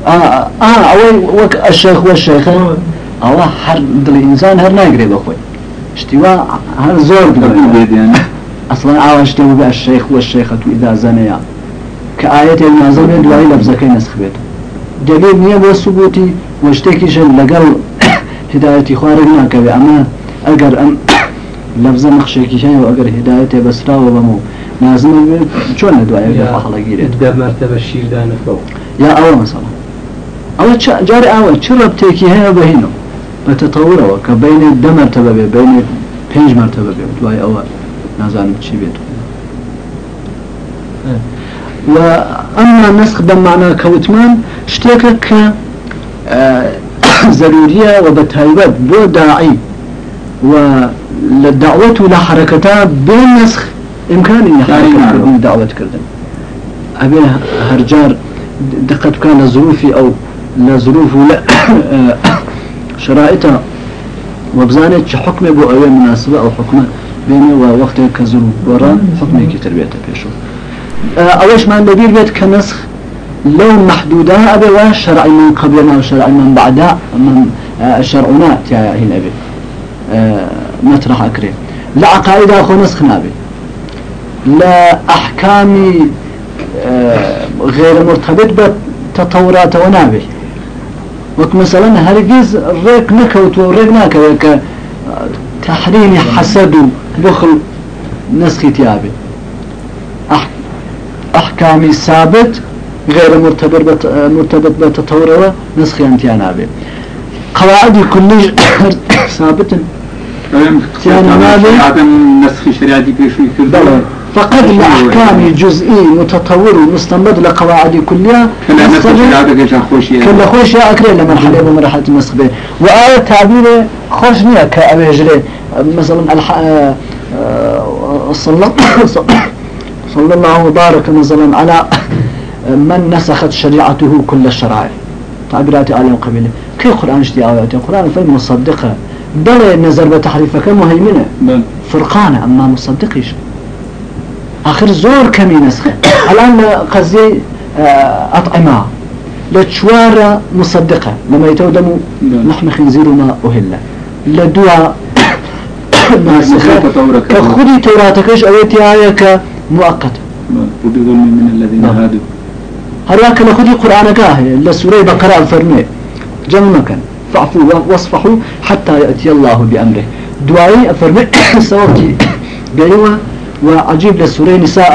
آه آه أول آه، وك الشيخ والشيخ أو آه، هر دل الإنسان هر ناقري بخوي اشتوا هر زور يعني أصلا أو اشتوا بقى الشيخ والشيخة إذا زنيا كآية النازل دوائي لفظة كي نسخ بيت دليل نية بثبوتي واشتكيش لقل هدایەتی خوارێک ناکەوێ ئەمە ئەگەر ئەم لەبزە نەخشێکی شای و ئەگەر هدایەتێ بەسراوە بەم و نازمە چۆن لە دوایە خەڵەگیرێت
دەمەرتە بە شیردانەکەەوە
یا ئەوە مەسەڵە ئەوە جارێ ئەوە چ ڕەبتێکی هەیە بەهینەوە بەتەتەورەوە کە بینێت دەمەرتەبە بێ بینێت پێنج مرتبە بێ دوای ئەوە نازانم چی بێت و ئەمما نسخ بەمانە کەوتمان شتێکە کە ضرورية وبتايبت بو داعي وللدعوة لحركتها بالنسخ إمكاني حركة نعم. نعم. دعوة كردن أبي هرجار دقت كان ظروفي أو لا ظروف ولا شرائطها وبزانت حكم بو أوي مناسبة أو حكمه بيني ووقت كزروب ورا حكمي كتر بيته بيشو أولش ما نبيل بيت كنسخ لو محدودة أبي وشرع من قبلنا وشرع من بعدها من آه، شرعنا تيا هنا أبي آه، مطرح أكره لا عقائد أخو نسخنا أبي لا أحكام آه، غير مرتبط بتطورات ونابي وك مثلا هرجز ريك نكوت وريك ناكوك تحريم حسد بخل نسخ تيابي أح أحكامي ثابت غير مرتبط مرتبط نسخي نسخ انتيان ابي قواعد كلش ثابت
فقد الأحكام يعني.
جزئي متطور مستمد لقواعد كلها كل
خوش يا يعني.
آه، أكري لمرحلة بمرحلة النسخ به وآية تعبيرة خوش نية كأبي هجري مثلا آه، آه، صلى الله وبارك مثلا على من نسخت شريعته كل الشرائع طيب، تعبيرات آل قبيله كي قرآن شتي آيات قرآن فهم مصدقة بل نزر بتحريفك مهيمنة نعم. فرقانة أما مصدقش آخر زور كمي نسخة الآن قصدي آه، أطعمة لتشوار مصدقة لما يتودم لحم نعم. خنزير ما أهلا لدوا ناسخة نعم، كخذي ايش أويتي آية مؤقتة وبظلم من الذين هادوا هرواك لخدي قرآن قاه لسورة الفرنيه جمع مكان فاعفوا واصفحوا حتى يأتي الله بأمره دعائي الفرنيه سوابتي قيوة وعجيب لسورة نساء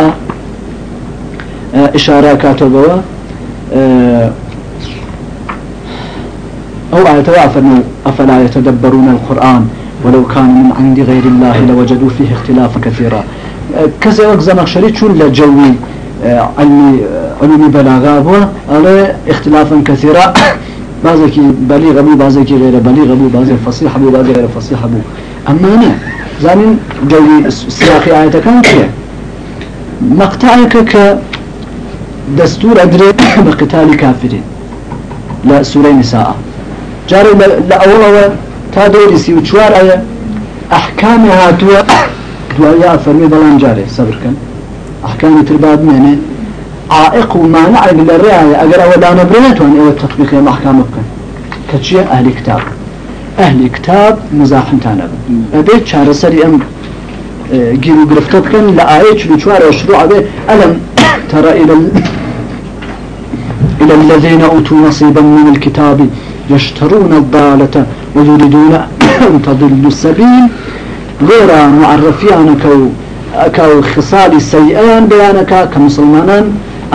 آه، إشارة كاتبوا آه، أو آية توافر أفلا يتدبرون القرآن ولو كان من عند غير الله لوجدوا فيه اختلافا كثيرا آه، كذا وقت مخشريت شو لجوي علمي آه، علمي آه، بلاغة هو على اختلافا كثيرا بعضك بليغ أبو بعضك غير بليغ أبو بعضك فصيح أبو بعضك غير فصيح أبو أما أنا زمان جولي سياق آية كان كي مقطعك دستور أدري بقتال كافرين لا سورة نساء جاري اول تا دوري سي وشوار احكامها تو دوايا فرمي بلان جاري صبر كان أحكام ترباب منه عائق ومانع للرعاية أقرأ ودانا بريتون إيه التطبيق يا محكام بكن كتشي أهل كتاب أهل كتاب مزاحم تانا أبيت شهر سري أم جيرو آه، قرفتت كان لآيات شلو وشروع به ألم ترى إلى ال... إلى الذين أوتوا نصيبا من الكتاب يشترون الضالة ويريدون أن تضلوا السبيل غير معرفيانك كاو خصال سيئان بيانكا كمسلمانان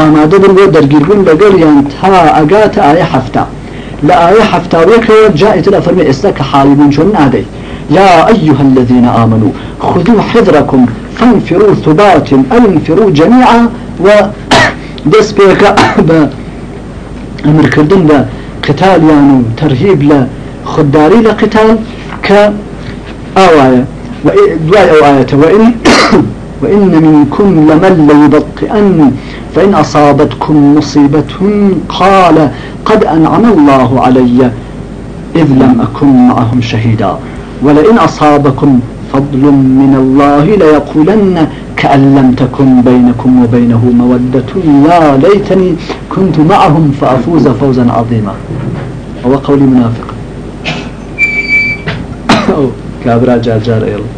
آماده بن بو درگيرگون لقل ينتا أقات آية حفتا لا آية حفتا ويكا جائت الأفرمي إستك حالي من شون آدي يا أيها الذين آمنوا خذوا حذركم فانفروا ثبات انفروا جميعا و دس بيكا أمر كردن لقتال يعني ترهيب لخداري لقتال ك آواية وإن وإن منكم لمن ليبطئن فإن أصابتكم مصيبة قال قد أنعم الله علي إذ لم أكن معهم شهيدا ولئن أصابكم فضل من الله ليقولن كأن لم تكن بينكم وبينه مودة يا ليتني كنت معهم فأفوز فوزا عظيما هو قولي منافق
أو كابرا جار جار إيلا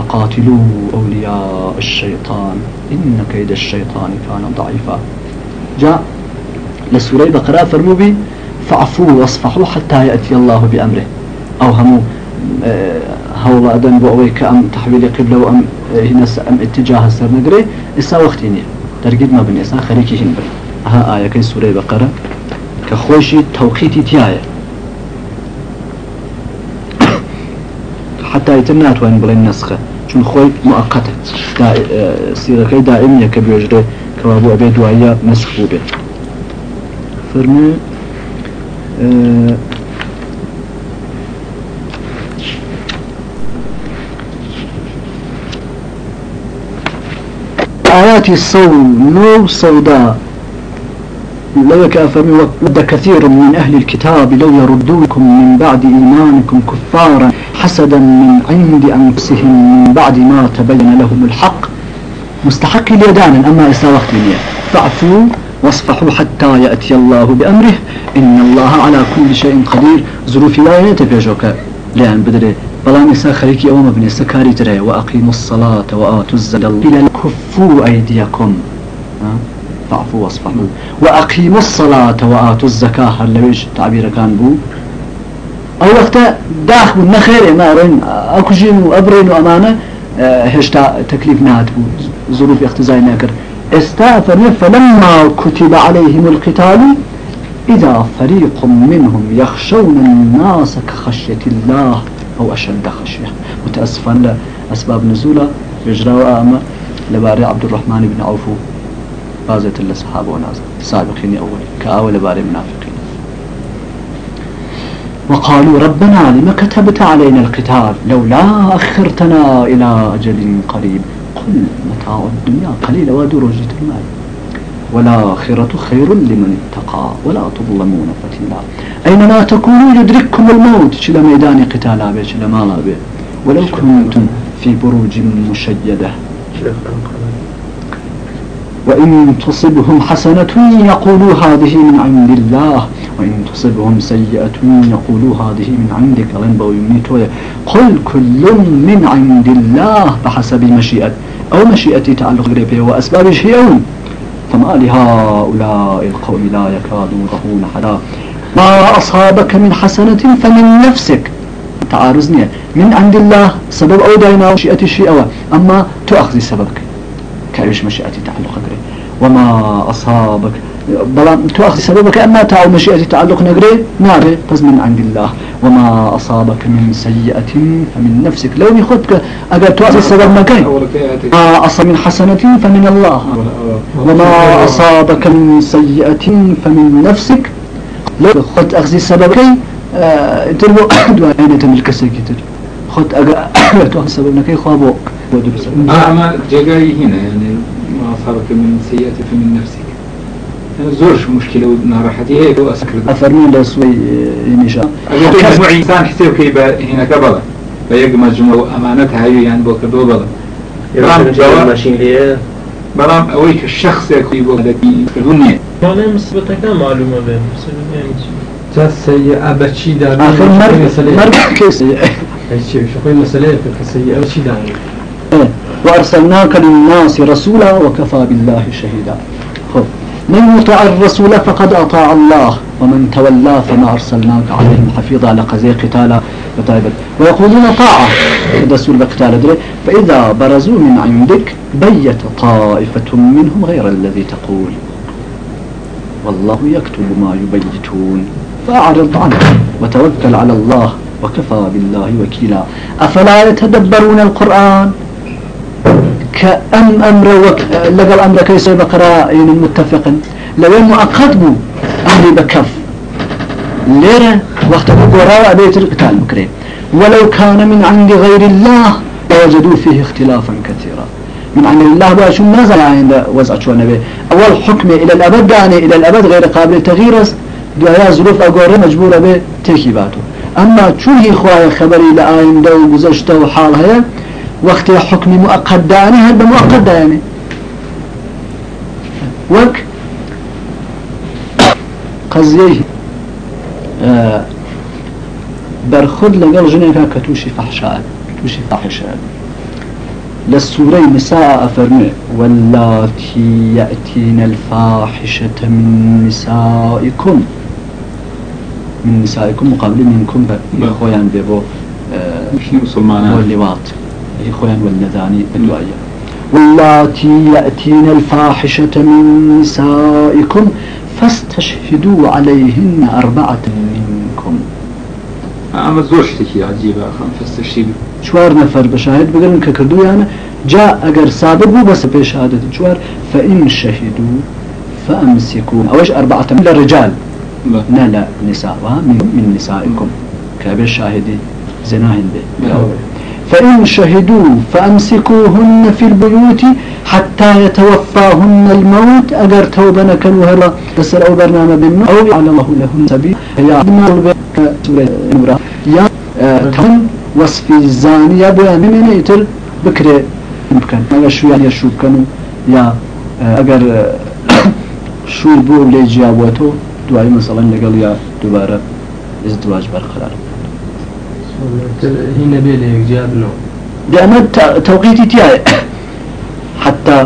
فقاتلوا أولياء الشيطان إن كيد الشيطان كان ضعيفا جاء لسورة بقرة فرموا بي فعفوا واصفحوا حتى يأتي الله بأمره أو همو آه، هولا أدن بۆ ئەوەی تحويل قبله آه، أم قبل و اتجاه السر نقري إسا وقتيني نییە دەرگیر مەبن ئێستا خەرێکی هین بن ئەها ئاەکەی آية سوورەی بەقەرە کە خۆشی تەوقیتی تایە حتى يتنات وين بلا نسخة شون خوي مؤقتة دا آه، سيرة كي كبير كبيجري كوابو أبي دوايا نسخ به
فرمي آه،
آيات الصوم نو صودا لذلك أفهمي ود كثير من أهل الكتاب لو يردوكم من بعد إيمانكم كفارا حسدا من عند أنفسهم من بعد ما تبين لهم الحق مستحق اليدان أما إسا وقت منيا فاعفوا واصفحوا حتى يأتي الله بأمره إن الله على كل شيء قدير ظروفي لا يتبيجوك لأن بدري بلان إسا خريكي أوم ابن سكاري ترى وأقيموا الصلاة وآتوا الزل إلى كفوا أيديكم فاعفوا واصفحوا وأقيموا الصلاة وآتوا الزكاة هل لويش تعبير كان بو او وقتا داخ بود بوو نەخێرێ ناڕێن ئەکوژین و ئەبرێن و ئەمانە هشتا اه، تەکلیف نات بود ظروف اختزای نەکرد ئێستا فەرمێ فلما كتب عليهم القتال إذا فريق منهم يخشون الناس كخشية الله أو أشد خشية متأسفا لأسباب نزوله يجراو أما لباري عبد الرحمن بن عوف بازت الصحابة ونازل سابقين أول كأول لباري منافق وقالوا ربنا لما كتبت علينا القتال لولا أخرتنا إلى أجل قريب قل متاع الدنيا قليل ودرجة المال والآخرة خير لمن اتقى ولا تظلمون فتيلا أينما تكونوا يدرككم الموت شل ميدان قتالا به شل مالا به ولو كنتم في بروج مشيدة وإن تصبهم حسنة يقولوا هذه من عند الله وإن تصبهم سيئة يقولوا هذه من عندك ألين قل كل من عند الله بحسب مشيئة أو مشيئتي تعلق غريبه وأسباب شيئون فما لهؤلاء القوم لا يكادون يفقهون حدا ما أصابك من حسنة فمن نفسك تعارزني من عند الله سبب أو دائما مشيئة الشيء أما تؤخذ سببك كأيش مشيئتي تعلق غريبه وما أصابك بلام تواخذ سببك أما تعو مشيئة تعلق نقري ناري من عند الله وما أصابك من سيئة فمن نفسك لو يخطك أقل تواخذ سبب مكين ما أصاب من حسنة فمن الله وما أصابك من سيئة فمن نفسك لو خد أخذ سببك تربو وعينة من الكسر كتر خد أقل تواخذ سبب مكان خوابوك أعمال
جاقاي هنا يعني ما أصابك من سيئة فمن نفسك زورش مشكلة ودنا راحتي هيك إيه، وأسكر أفرمي سوي إيه، نشاء أجل إنسان حسيب كي هنا كبلا بيقما جمعو أمانتها هاي يعني بو دو بلا يرام جوا ماشين ليه بلام أويك الشخص يكوي بو هدكي كردونية بلام مسبتك يعني. يعني معلومة بهم يعني سيئة بشي داري آخر مرد كيف سيئة شو مسألة في السيئة بشي
داري إيه. وأرسلناك للناس رسولا وكفى بالله شهيدا من يطع الرسول فقد أطاع الله ومن تولى فما أرسلناك عليهم حفيظا لقزي قتالا وطيبا ويقولون طاعة الرسول بقتال دري فإذا برزوا من عندك بيت طائفة منهم غير الذي تقول والله يكتب ما يبيتون فأعرض عنه وتوكل على الله وكفى بالله وكيلا أفلا يتدبرون القرآن كأم أمر وك لقى الأمر كيس بقرا يعني متفقا لو مؤقت بو أمر بكف ليرة وقت بقرا بيت القتال بكري ولو كان من عند غير الله لوجدوا فيه اختلافا كثيرا من عند الله بقى شو ماذا عند وزع شو نبي أول حكم إلى الأبد يعني إلى الأبد غير قابل للتغيير دعاء ظروف أقوى مجبورة به تكيباته أما شو هي خواه خبري لآين دو وزشته وحالها وقت حكم مؤقت داني هذا مؤقت داني وك قضيه برخد برخود لقل كتوشي فحشاء توشي فحشاء للسورة نساء فرمي واللاتي يأتين الفاحشة من نسائكم من نسائكم مقابل منكم بخويا بيبو آه مسلمان واللواط إخوان والنذاني الدعية واللاتي يأتين الفاحشة من نسائكم فاستشهدوا عليهن أربعة منكم
أما زوجتك عجيبة أخوان فاستشهدوا
شوار نفر بشاهد بقلن ككردو يعني جاء أجر سابق مو بس بشهادة شوار فإن شهدوا فأمسكوا أوش أربعة من الرجال لا لا نساء من, من نسائكم كابي شاهدي زناهن به فإن شهدوا فأمسكوهن في البيوت حتى يتوفاهن الموت أجر توبنا كانوا هلا بسر أو برنامج بنو أو على الله لهن سبيل يا نورا يا آه، تهم وصف الزاني يا بويا من يتل بكرة يمكن ما شو يعني شو كانوا يا آه، أجر آه، شو بو لجيابته دعاء مثلا نقول يا دوباره ازدواج برقرار
هنا بيلي جابنا لأن توقيتي تياي حتى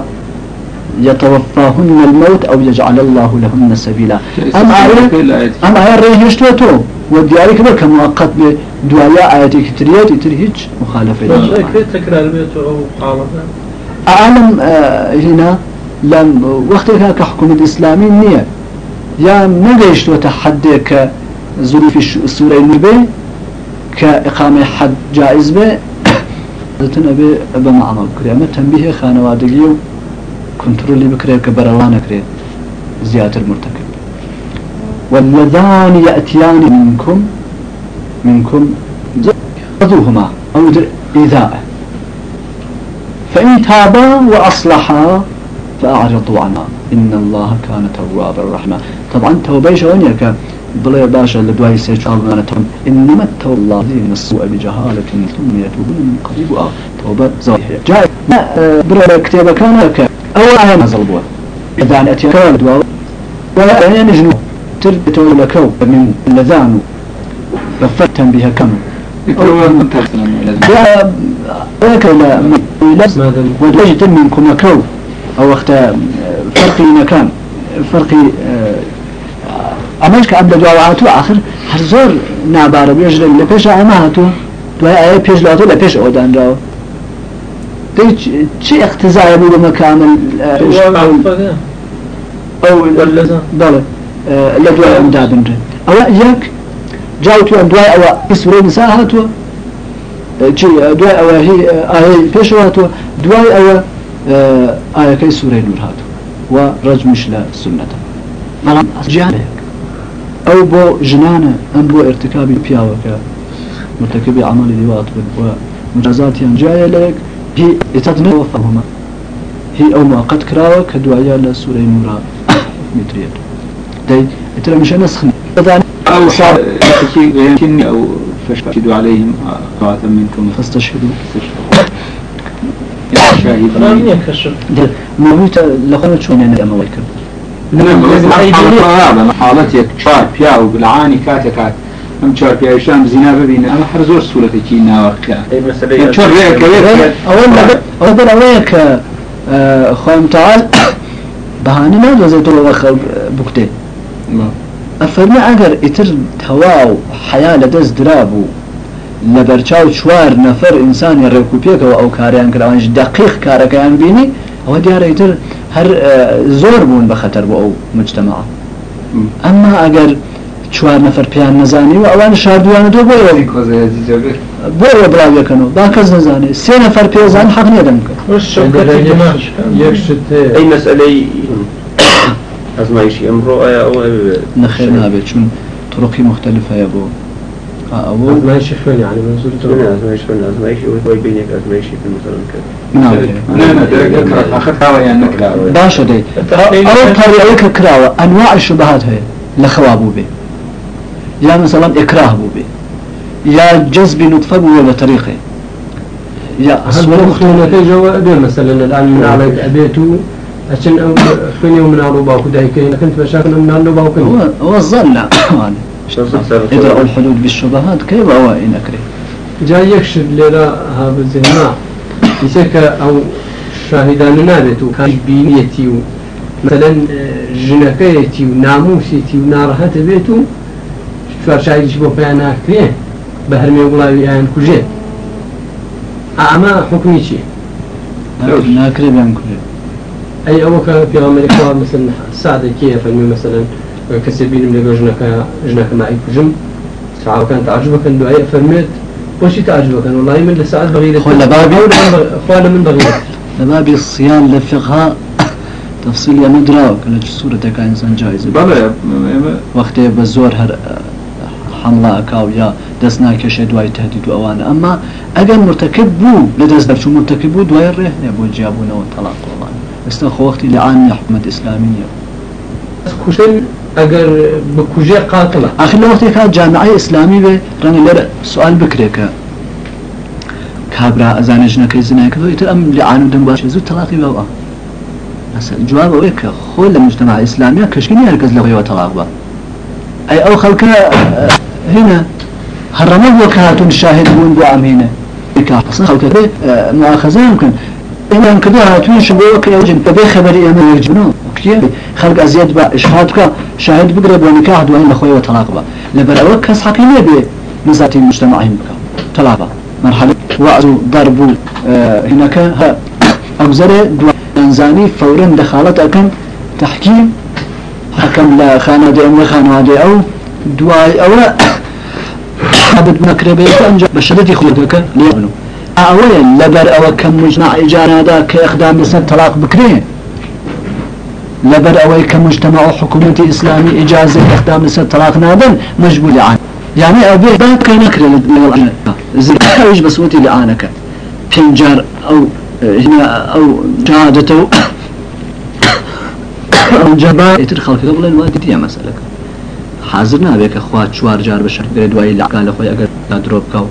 يتوفاهن
الموت أو يجعل الله لهن سبيلا أم آية أما آية رأيه يشتوتو وديارك بك مؤقت بدوايا آياتي كتريات ترهج مخالفة تكرار أعلم آه، هنا لم وقتك كحكم الإسلامي نية يا مجيش نجيش وتحديك ظروف السورة النبي كإقامة حد جائز به ذاتن أبي بمعمل كري أما تنبيه خانوادقي كنترولي بكري كبرلان كري زيادة المرتكب واللذان يأتيان منكم منكم زادوهما أو إذاء فإن تابا وأصلحا فأعرضوا عنها إن الله كان توابا رحمة طبعا توبة شوانيك بلا باشا لدواي سيشال مانتهم إنما التوبة الله الذين السوء بجهالة ثم يتوبون من قريب آه توبة زوحية جاء برا كتابة كان هكا أولا هم أزلبوا إذا أن أتيا كان دواء ولا أن ينجنو تربتوا لكو من اللذان بفتن بها كم أولا وكلا وجد منكم كو أو وقت آه، فرقي مكان فرقي آه، ئەمەش کە ئەم لە دواوە هاتووە آخر هەر زۆر نابارە بێژ لە پێش ئەمە هاتووە بيش ئایا پێش لاتۆ لە پێش ئەوەدانراوە چه اقتزایە بوو بەمە کامل ئەو بەڵێ لە دوای ئەم دابنرن ئەوە یەک جاو تو ئەم دوای ئەوە ئیسورەی نسا هاتووە دوای ئەوە هی ئاهەی پێش هاتووە دوای اه، ئەوە ئایەکەی سوورەی نور هاتووە و ڕەجمش لە سنەتە او بو جنانه ام بو ئەرتکابی بياوكا مرتكبي عمل لوات مجازات ينجاية لك هي اتتنا وفهما هي او مؤقت كراوة كدعايا لسورة نورا متريد داي اترى مش نسخن او شعر يمكنني او فاشهدوا عليهم طاعة منكم فاستشهدوا يا شاهدين ما هو يتلقون شو يعني ويكب
نعم، حاڵەتێک آه. آه، چوار پیا و گلعانی کاتێکات ئەم چوار پیاویشان زینا ببینە ئەمە هەر زۆر سوورەتێکی ناوەکە ئەوە بەرەوەیە کە خۆمتال بەهانە
نادۆزێتەوە خەڵ بکتێت ئەفەرمە ئەگەر ئیتر تەواو حیا لە دەست درابوو لە بەرچاو چوار نەفەر ئینسانی ڕێککوپێکەوە ئەو کاریان کراوانش دقیق کارەکەیان بینی ئەوە دیارە ئیتر هر زور بون بخطر خطر بۆ ئەو اما اگر چوار نفر پیان نزانی و ئەوان دو دۆ بۆ بلاو یکنو با کەس سێ نەفر پێزان حەق
این مسئله از ئەزمایشی امرو ئایا او نخیر او چون طرقی مختلف های أبوه ماشي فين يعني من سلطة ماشي فين ماشي وهو يبينك ماشي في مثلا كذا نعم نعم, نعم. نعم. نعم. أخذ حاوي يعني كراوة باشا دي أول
طريقة كراوة أنواع الشبهات هي لخوابو به يا مثلا إكراه بو به يا جذب نطفة بو بطريقة
يا هل بخطونا في جوا أبي مثلا الآن من عليك أبيتو أشن أو فيني ومن على باكو دايكين كنت بشاكل من على باكو هو الظن يعني. نعم. إذا الحدود بالشبهات كيف أوائي نكري جا يكشف ليلة هذا الزهناء يسكى أو شاهدان نابت وكان بينيتي مثلا جنكيتي وناموسيتي ونارها تبيتو شوار شاهدش بو فيانا كريه بهرمي ولاوي آن كجي أعمى حكمي شي ناكري بيان كجي أي أبوك في إخوة مثلا سعد كيف مثلا كسبين بیرم لەگە ژنەکە ژنەکە مای يكجم سعاوەکان كان تعجبه كان بۆشی تعجبەکەن وڵی تعجبه كان والله من خۆ لە خلا بابي لە من بەغیرە لبابي الصيام صيام تفصيل يا مدراك
لك صورة تكا إنسان جائزة بابا وقت بزور هر حمله أكاو يا دسنا كشي دواي تهديد وأوان أما أجل مرتكب بو لدس برشو مرتكب بو دواي الرهنة بو جابونا وطلاق والله استخو وقتي لعامي حكمة إسلامية اگر ئەگەر بکوژێ اخر ئەخی لە که جامعه اسلامی به رنگ لر سوال که کابرا ئەزانە ژنەکەی زنایکەەوە ئیتر ئەم لە ئاان و دەم باشە زوو تەلاقی مثلا جواب اوی ئەوەیە کە خۆ لە مجتمع ئیسلامیا کەشکنی هەرگەز لەوەیەوە تەلاق بە ئەی ئەو خەڵکە هێنە هەڕەمە بۆ کاتون شاهد بوون بۆ ئامینە ئیکاپسن خەڵکە مواخەزان بکەن ئێمان کردو هاتون شبەوە کە اوجن بەبێ خبری ئەمە یەکجنەوە چیه خلق ازیاد با اشهاد که شاهد بقرب ونكاح دوين دوائن وطلاق و طلاق با لبرا کس حقی نبه نزاتی مجتمعی بكا طلاق با مرحله وعد و اه، هناك ها هناك أجزر انزاني فورا دخالت أكن تحكيم حكم لا خانة دي أم خانة دي أو دواي أو عبد مكر أنجا بشدتي خلقك ليبنو أولا لبر أو كم مجنع إجانا دا كإخدام بسن طلاق بكرين لبر أوي كمجتمع حكومة إسلامي إجازة إخدام لسر طلاق نادن مجبول عن يعني أبي باب كينك للعنة ايش بصوتي لانكا حنجار أو هنا أو جادته أو جبار ايتر خلق قبل الوادي دي مسألة حاضرنا بيك اخوات شوار جار بە شەرگرێ واي لاکان لە خۆی ئەگەر تا درۆبکە و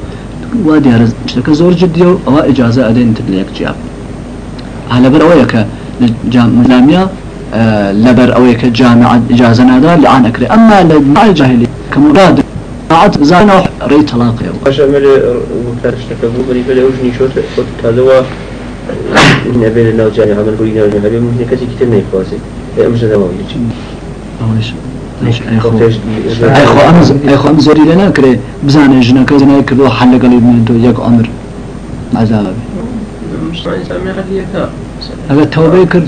وا دیارە شتەکە زۆر جدیە و ئەوە ئجازە ئەدەین تر لە یەک جیاب هە لبر أو يك جامعة إجازة نادا لعن اكري أما لجمع الجاهلي كمراد عاد زانو
ري باشا ملي عمل تكبو بري بلا وجني شوت قد كذا إن أبي لنا جامعة عمل قولي ناوي هبي ممكن كذي كثير ما يقاسي إيه، أمس هذا ما ويجي أولش ايخو امز ايخو امز اي لنا كري
اي جنا كزنا اي حل قليل اي دو يك اي عذاب
مش اي عمي غادي اي
هذا توبه كرد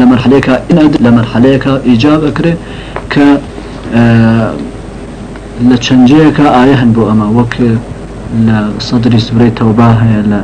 لە مەرحلەیەکە ئیناد لە مەرحلەیەەکە ئیجاب ئەکرێ کە آه، لە چەنجەیەەکە ئاە هەن بۆ ئەمە وەک لە